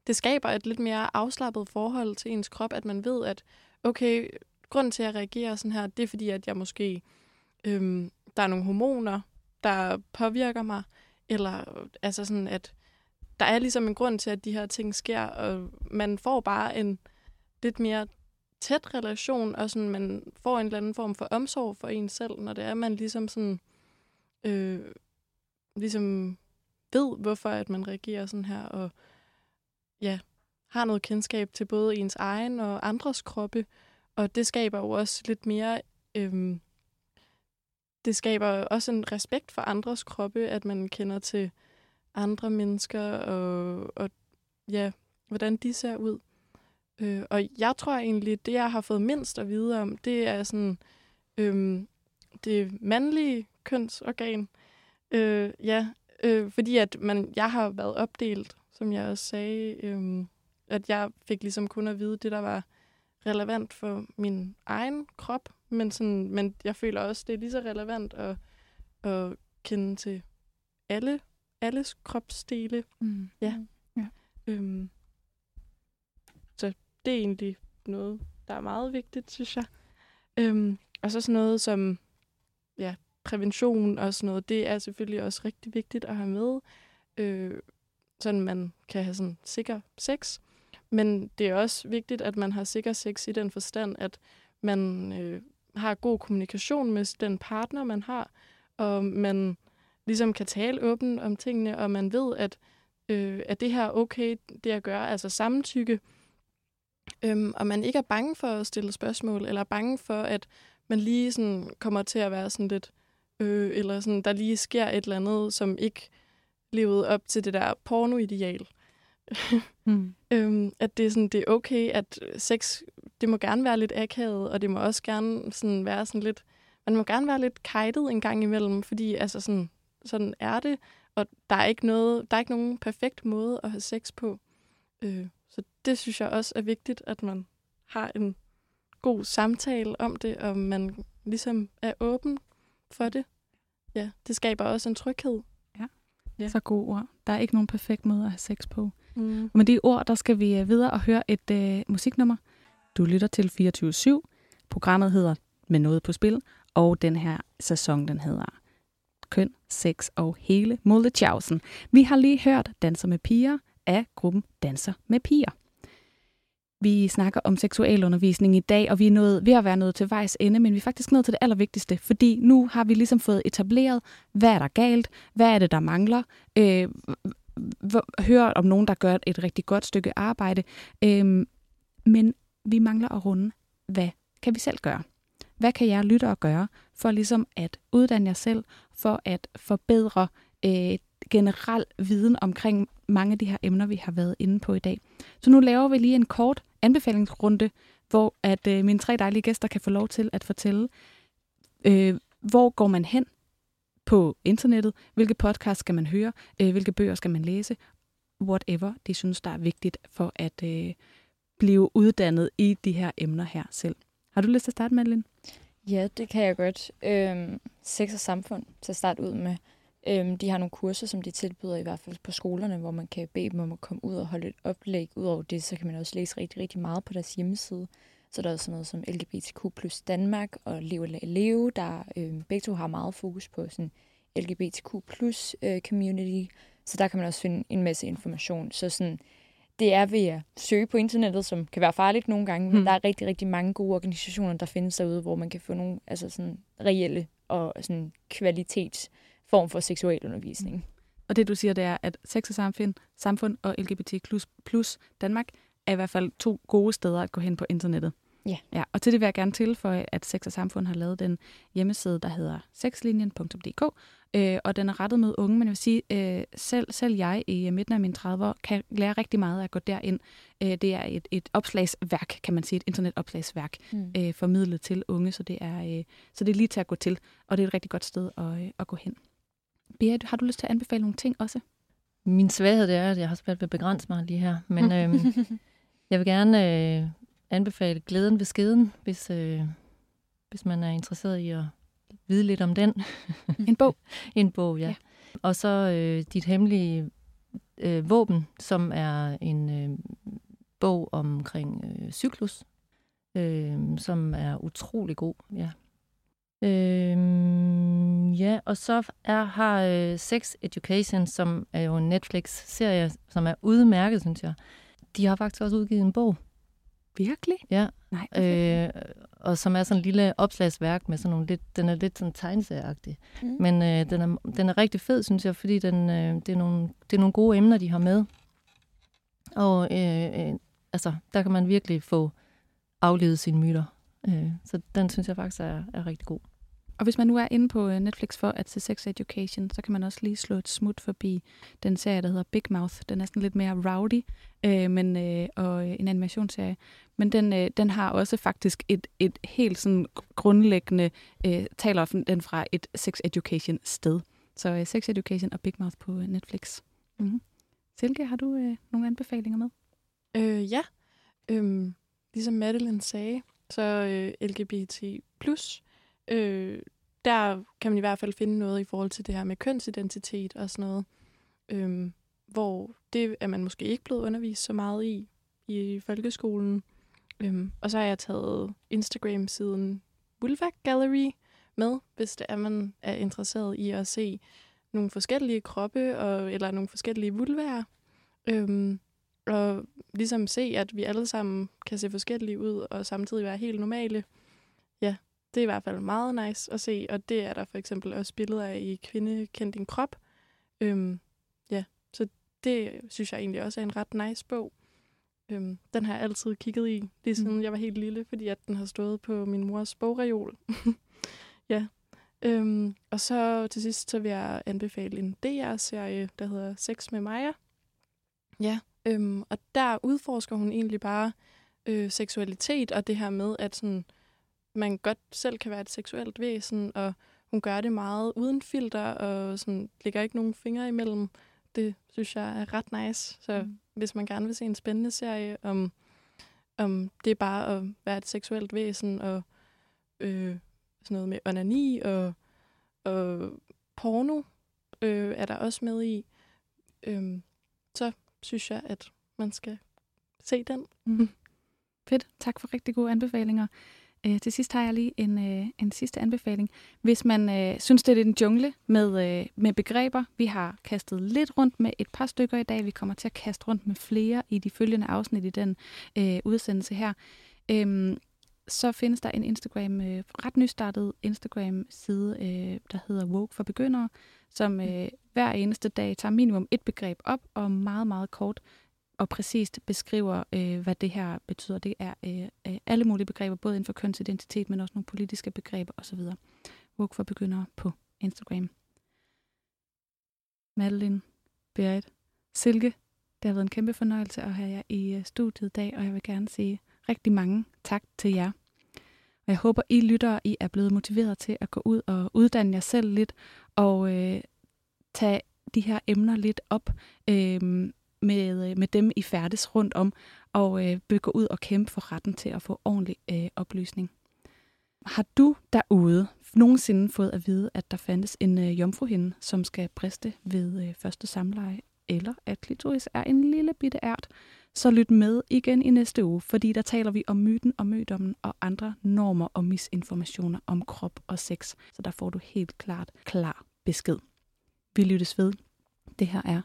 Speaker 4: det skaber et lidt mere afslappet forhold til ens krop, at man ved, at okay, grunden til, at jeg reagerer sådan her, det er fordi, at jeg måske, øhm, der er nogle hormoner, der påvirker mig, eller altså sådan, at der er ligesom en grund til, at de her ting sker, og man får bare en lidt mere tæt relation, og sådan, man får en eller anden form for omsorg for en selv, når det er, man ligesom sådan, øh, ligesom ved, hvorfor at man reagerer sådan her, og ja, har noget kendskab til både ens egen og andres kroppe, og det skaber jo også lidt mere, øhm, det skaber også en respekt for andres kroppe, at man kender til andre mennesker, og, og ja, hvordan de ser ud. Øh, og jeg tror egentlig, det jeg har fået mindst at vide om, det er sådan øhm, det mandlige kønsorgan. Øh, ja, øh, fordi at man, jeg har været opdelt, som jeg også sagde, øh, at jeg fik ligesom kun at vide det, der var relevant for min egen krop, men, sådan, men jeg føler også, det er lige så relevant at, at kende til alle, alles kropsdele. Mm. Ja. ja. Øhm, så det er egentlig noget, der er meget vigtigt, synes jeg. Øhm, og så sådan noget som prævention og sådan noget, det er selvfølgelig også rigtig vigtigt at have med, øh, sådan man kan have sådan sikker sex. Men det er også vigtigt, at man har sikker sex i den forstand, at man øh, har god kommunikation med den partner, man har, og man ligesom kan tale åbent om tingene, og man ved, at, øh, at det her er okay, det at gøre, altså samtykke, øhm, og man ikke er bange for at stille spørgsmål, eller bange for, at man lige sådan kommer til at være sådan lidt øh, eller sådan, der lige sker et eller andet, som ikke levede op til det der porno-ideal. [LAUGHS] mm. øhm, at det er, sådan, det er okay, at sex, det må gerne være lidt akavet, og det må også gerne sådan være sådan lidt, man må gerne være lidt kajtet en gang imellem, fordi altså sådan, sådan er det, og der er ikke noget, der er ikke nogen perfekt måde at have sex på. Øh, så det synes jeg også er vigtigt, at man har en god samtale om det, og man ligesom er åben for det. Ja, det skaber også en tryghed.
Speaker 1: Ja, ja. så gode ord. Der er ikke nogen perfekt måde at have sex på. Mm. Og med de ord, der skal vi øh, videre og høre et uh, musiknummer. Du lytter til 24-7. Programmet hedder Med noget på spil, og den her sæson, den hedder køn, sex og hele Molletjavsen. Vi har lige hørt Danser med piger af gruppen Danser med piger. Vi snakker om seksualundervisning i dag, og vi er nået, ved at være nået til vejs ende, men vi er faktisk nået til det allervigtigste, fordi nu har vi ligesom fået etableret, hvad er der galt, hvad er det, der mangler, øh, hører om nogen, der gør et rigtig godt stykke arbejde, øh, men vi mangler at runde, hvad kan vi selv gøre? Hvad kan jeg lytte og gøre for ligesom at uddanne jer selv, for at forbedre øh, generel viden omkring mange af de her emner, vi har været inde på i dag. Så nu laver vi lige en kort anbefalingsrunde, hvor at øh, mine tre dejlige gæster kan få lov til at fortælle, øh, hvor går man hen på internettet, hvilke podcast skal man høre, øh, hvilke bøger skal man læse, whatever de synes, der er vigtigt for at øh, blive uddannet i de her emner her selv. Har du lyst til at starte, Madeline?
Speaker 2: Ja, det kan jeg godt. Øhm, sex og samfund til at starte ud med. Øhm, de har nogle kurser, som de tilbyder i hvert fald på skolerne, hvor man kan bede dem om at komme ud og holde et oplæg. Udover det, så kan man også læse rigtig, rigtig meget på deres hjemmeside. Så der er også sådan noget som LGBTQ plus Danmark og Leve og Leve, der øhm, begge to har meget fokus på sådan LGBTQ plus øh, community. Så der kan man også finde en masse information. Så sådan, det er ved at søge på internettet, som kan være farligt nogle gange, men mm. der er rigtig, rigtig mange gode organisationer, der findes derude, hvor man kan få nogle altså sådan reelle og sådan kvalitets form for seksuel undervisning.
Speaker 1: Og det du siger, det er, at sex og samfund, samfund og LGBT plus Danmark er i hvert fald to gode steder at gå hen på internettet.
Speaker 2: Ja.
Speaker 1: ja. Og til det vil jeg gerne tilføje, at Sex og Samfund har lavet den hjemmeside, der hedder sexlinjen.dk, øh, og den er rettet mod unge, men jeg vil sige, øh, selv, selv jeg i midten af mine 30 år kan lære rigtig meget af at gå derind. Øh, det er et, et opslagsværk, kan man sige, et internetopslagsværk, mm. øh, formidlet til unge, så det, er, øh, så det er lige til at gå til, og det er et rigtig godt sted at, øh, at gå hen. Berit, har du lyst til at anbefale nogle ting også?
Speaker 3: Min svaghed det er, at jeg har svært ved at begrænse mig lige her. Men [LAUGHS] øhm, jeg vil gerne øh, anbefale Glæden ved skeden, hvis, øh, hvis man er interesseret i at vide lidt om den. [LAUGHS]
Speaker 1: En bog? [LAUGHS]
Speaker 3: en bog, ja. ja. Og så øh, Dit Hemmelige øh, Våben, som er en øh, bog omkring øh, cyklus, øh, som er utrolig god. Ja. Øh, Ja, og så er, har øh, Sex Education, som er jo en Netflix-serie, som er udmærket, synes jeg. De har faktisk også udgivet en bog.
Speaker 1: Virkelig?
Speaker 3: Ja.
Speaker 1: Nej, okay.
Speaker 3: øh, og som er sådan en lille opslagsværk med sådan nogle lidt, den er lidt sådan tegneserieagtig. Mm. Men øh, den, er, den er rigtig fed, synes jeg, fordi den, øh, det, er nogle, det er nogle gode emner, de har med. Og øh, øh, altså, der kan man virkelig få aflevet sine myter. Øh, så den synes jeg faktisk er, er rigtig god.
Speaker 1: Og hvis man nu er inde på øh, Netflix for at se Sex Education, så kan man også lige slå et smut forbi den serie, der hedder Big Mouth. Den er sådan lidt mere rowdy, øh, men, øh, og øh, en animationsserie. Men den, øh, den har også faktisk et, et helt sådan grundlæggende, øh, taler den fra et Sex Education sted. Så øh, Sex Education og Big Mouth på øh, Netflix. Mm-hmm. Silke, har du øh, nogle anbefalinger med?
Speaker 4: Øh, ja. Øhm, ligesom Madeline sagde, så øh, LGBT plus Øh, der kan man i hvert fald finde noget i forhold til det her med kønsidentitet og sådan noget. øhm, hvor det er man måske ikke blevet undervist så meget i i folkeskolen. Øhm, og så har jeg taget Instagram-siden Vulva Gallery med, hvis det er, man er interesseret i at se nogle forskellige kroppe og, eller nogle forskellige vulvaer. Øhm, og ligesom se, at vi alle sammen kan se forskellige ud og samtidig være helt normale. Det er i hvert fald meget nice at se, og det er der for eksempel også billeder af i Kvinde kendt din krop. Øhm, ja, så det synes jeg egentlig også er en ret nice bog. Øhm, den har jeg altid kigget i, lige siden mm. jeg var helt lille, fordi at den har stået på min mors bogreol. [LAUGHS] ja. Øhm, og så til sidst så vil jeg anbefale en DR-serie, der hedder Sex med Maja. Ja, øhm, og der udforsker hun egentlig bare øh, seksualitet og det her med, at sådan, man godt selv kan være et seksuelt væsen, og hun gør det meget uden filter, og sådan, lægger ikke nogen fingre imellem. Det synes jeg er ret nice. Så mm. hvis man gerne vil se en spændende serie om, om det er bare at være et seksuelt væsen, og øh, sådan noget med onani og, og porno øh, er der også med i, øh, så synes jeg, at man skal se den.
Speaker 1: Mm. Fedt. Tak for rigtig gode anbefalinger. Øh, til sidst har jeg lige en, øh, en sidste anbefaling. Hvis man øh, synes, det er en jungle med, øh, med begreber, vi har kastet lidt rundt med et par stykker i dag. Vi kommer til at kaste rundt med flere i de følgende afsnit i den øh, udsendelse her. Øhm, så findes der en Instagram, øh, ret nystartet Instagram-side, øh, der hedder Woke for Begyndere, som øh, hver eneste dag tager minimum et begreb op, og meget, meget kort og præcist beskriver, øh, hvad det her betyder. Det er øh, øh, alle mulige begreber, både inden for kønsidentitet, men også nogle politiske begreber osv. Woke for Begyndere på Instagram. Madeline, Berit, Silke, det har været en kæmpe fornøjelse at have jer i øh, studiet i dag, og jeg vil gerne sige rigtig mange tak til jer. Og jeg håber, I lyttere, I er blevet motiveret til at gå ud og uddanne jer selv lidt, og øh, tage de her emner lidt op øh, med, øh, med dem, I færdes rundt om, og øh, gå ud og kæmpe for retten til at få ordentlig øh, oplysning. Har du derude nogensinde fået at vide, at der fandtes en øh, jomfruhinde, som skal briste ved øh, første samleje, eller at klitoris er en lille bitte ært, så lyt med igen i næste uge, fordi der taler vi om myten og mødommen og andre normer og misinformationer om krop og sex. Så der får du helt klart klar besked. Vi lyttes ved. Det her er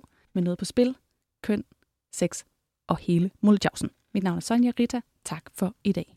Speaker 1: 24-7 med noget på spil, køn, sex og hele muljavsen. Mit navn er Sonja Rita. Tak for i dag.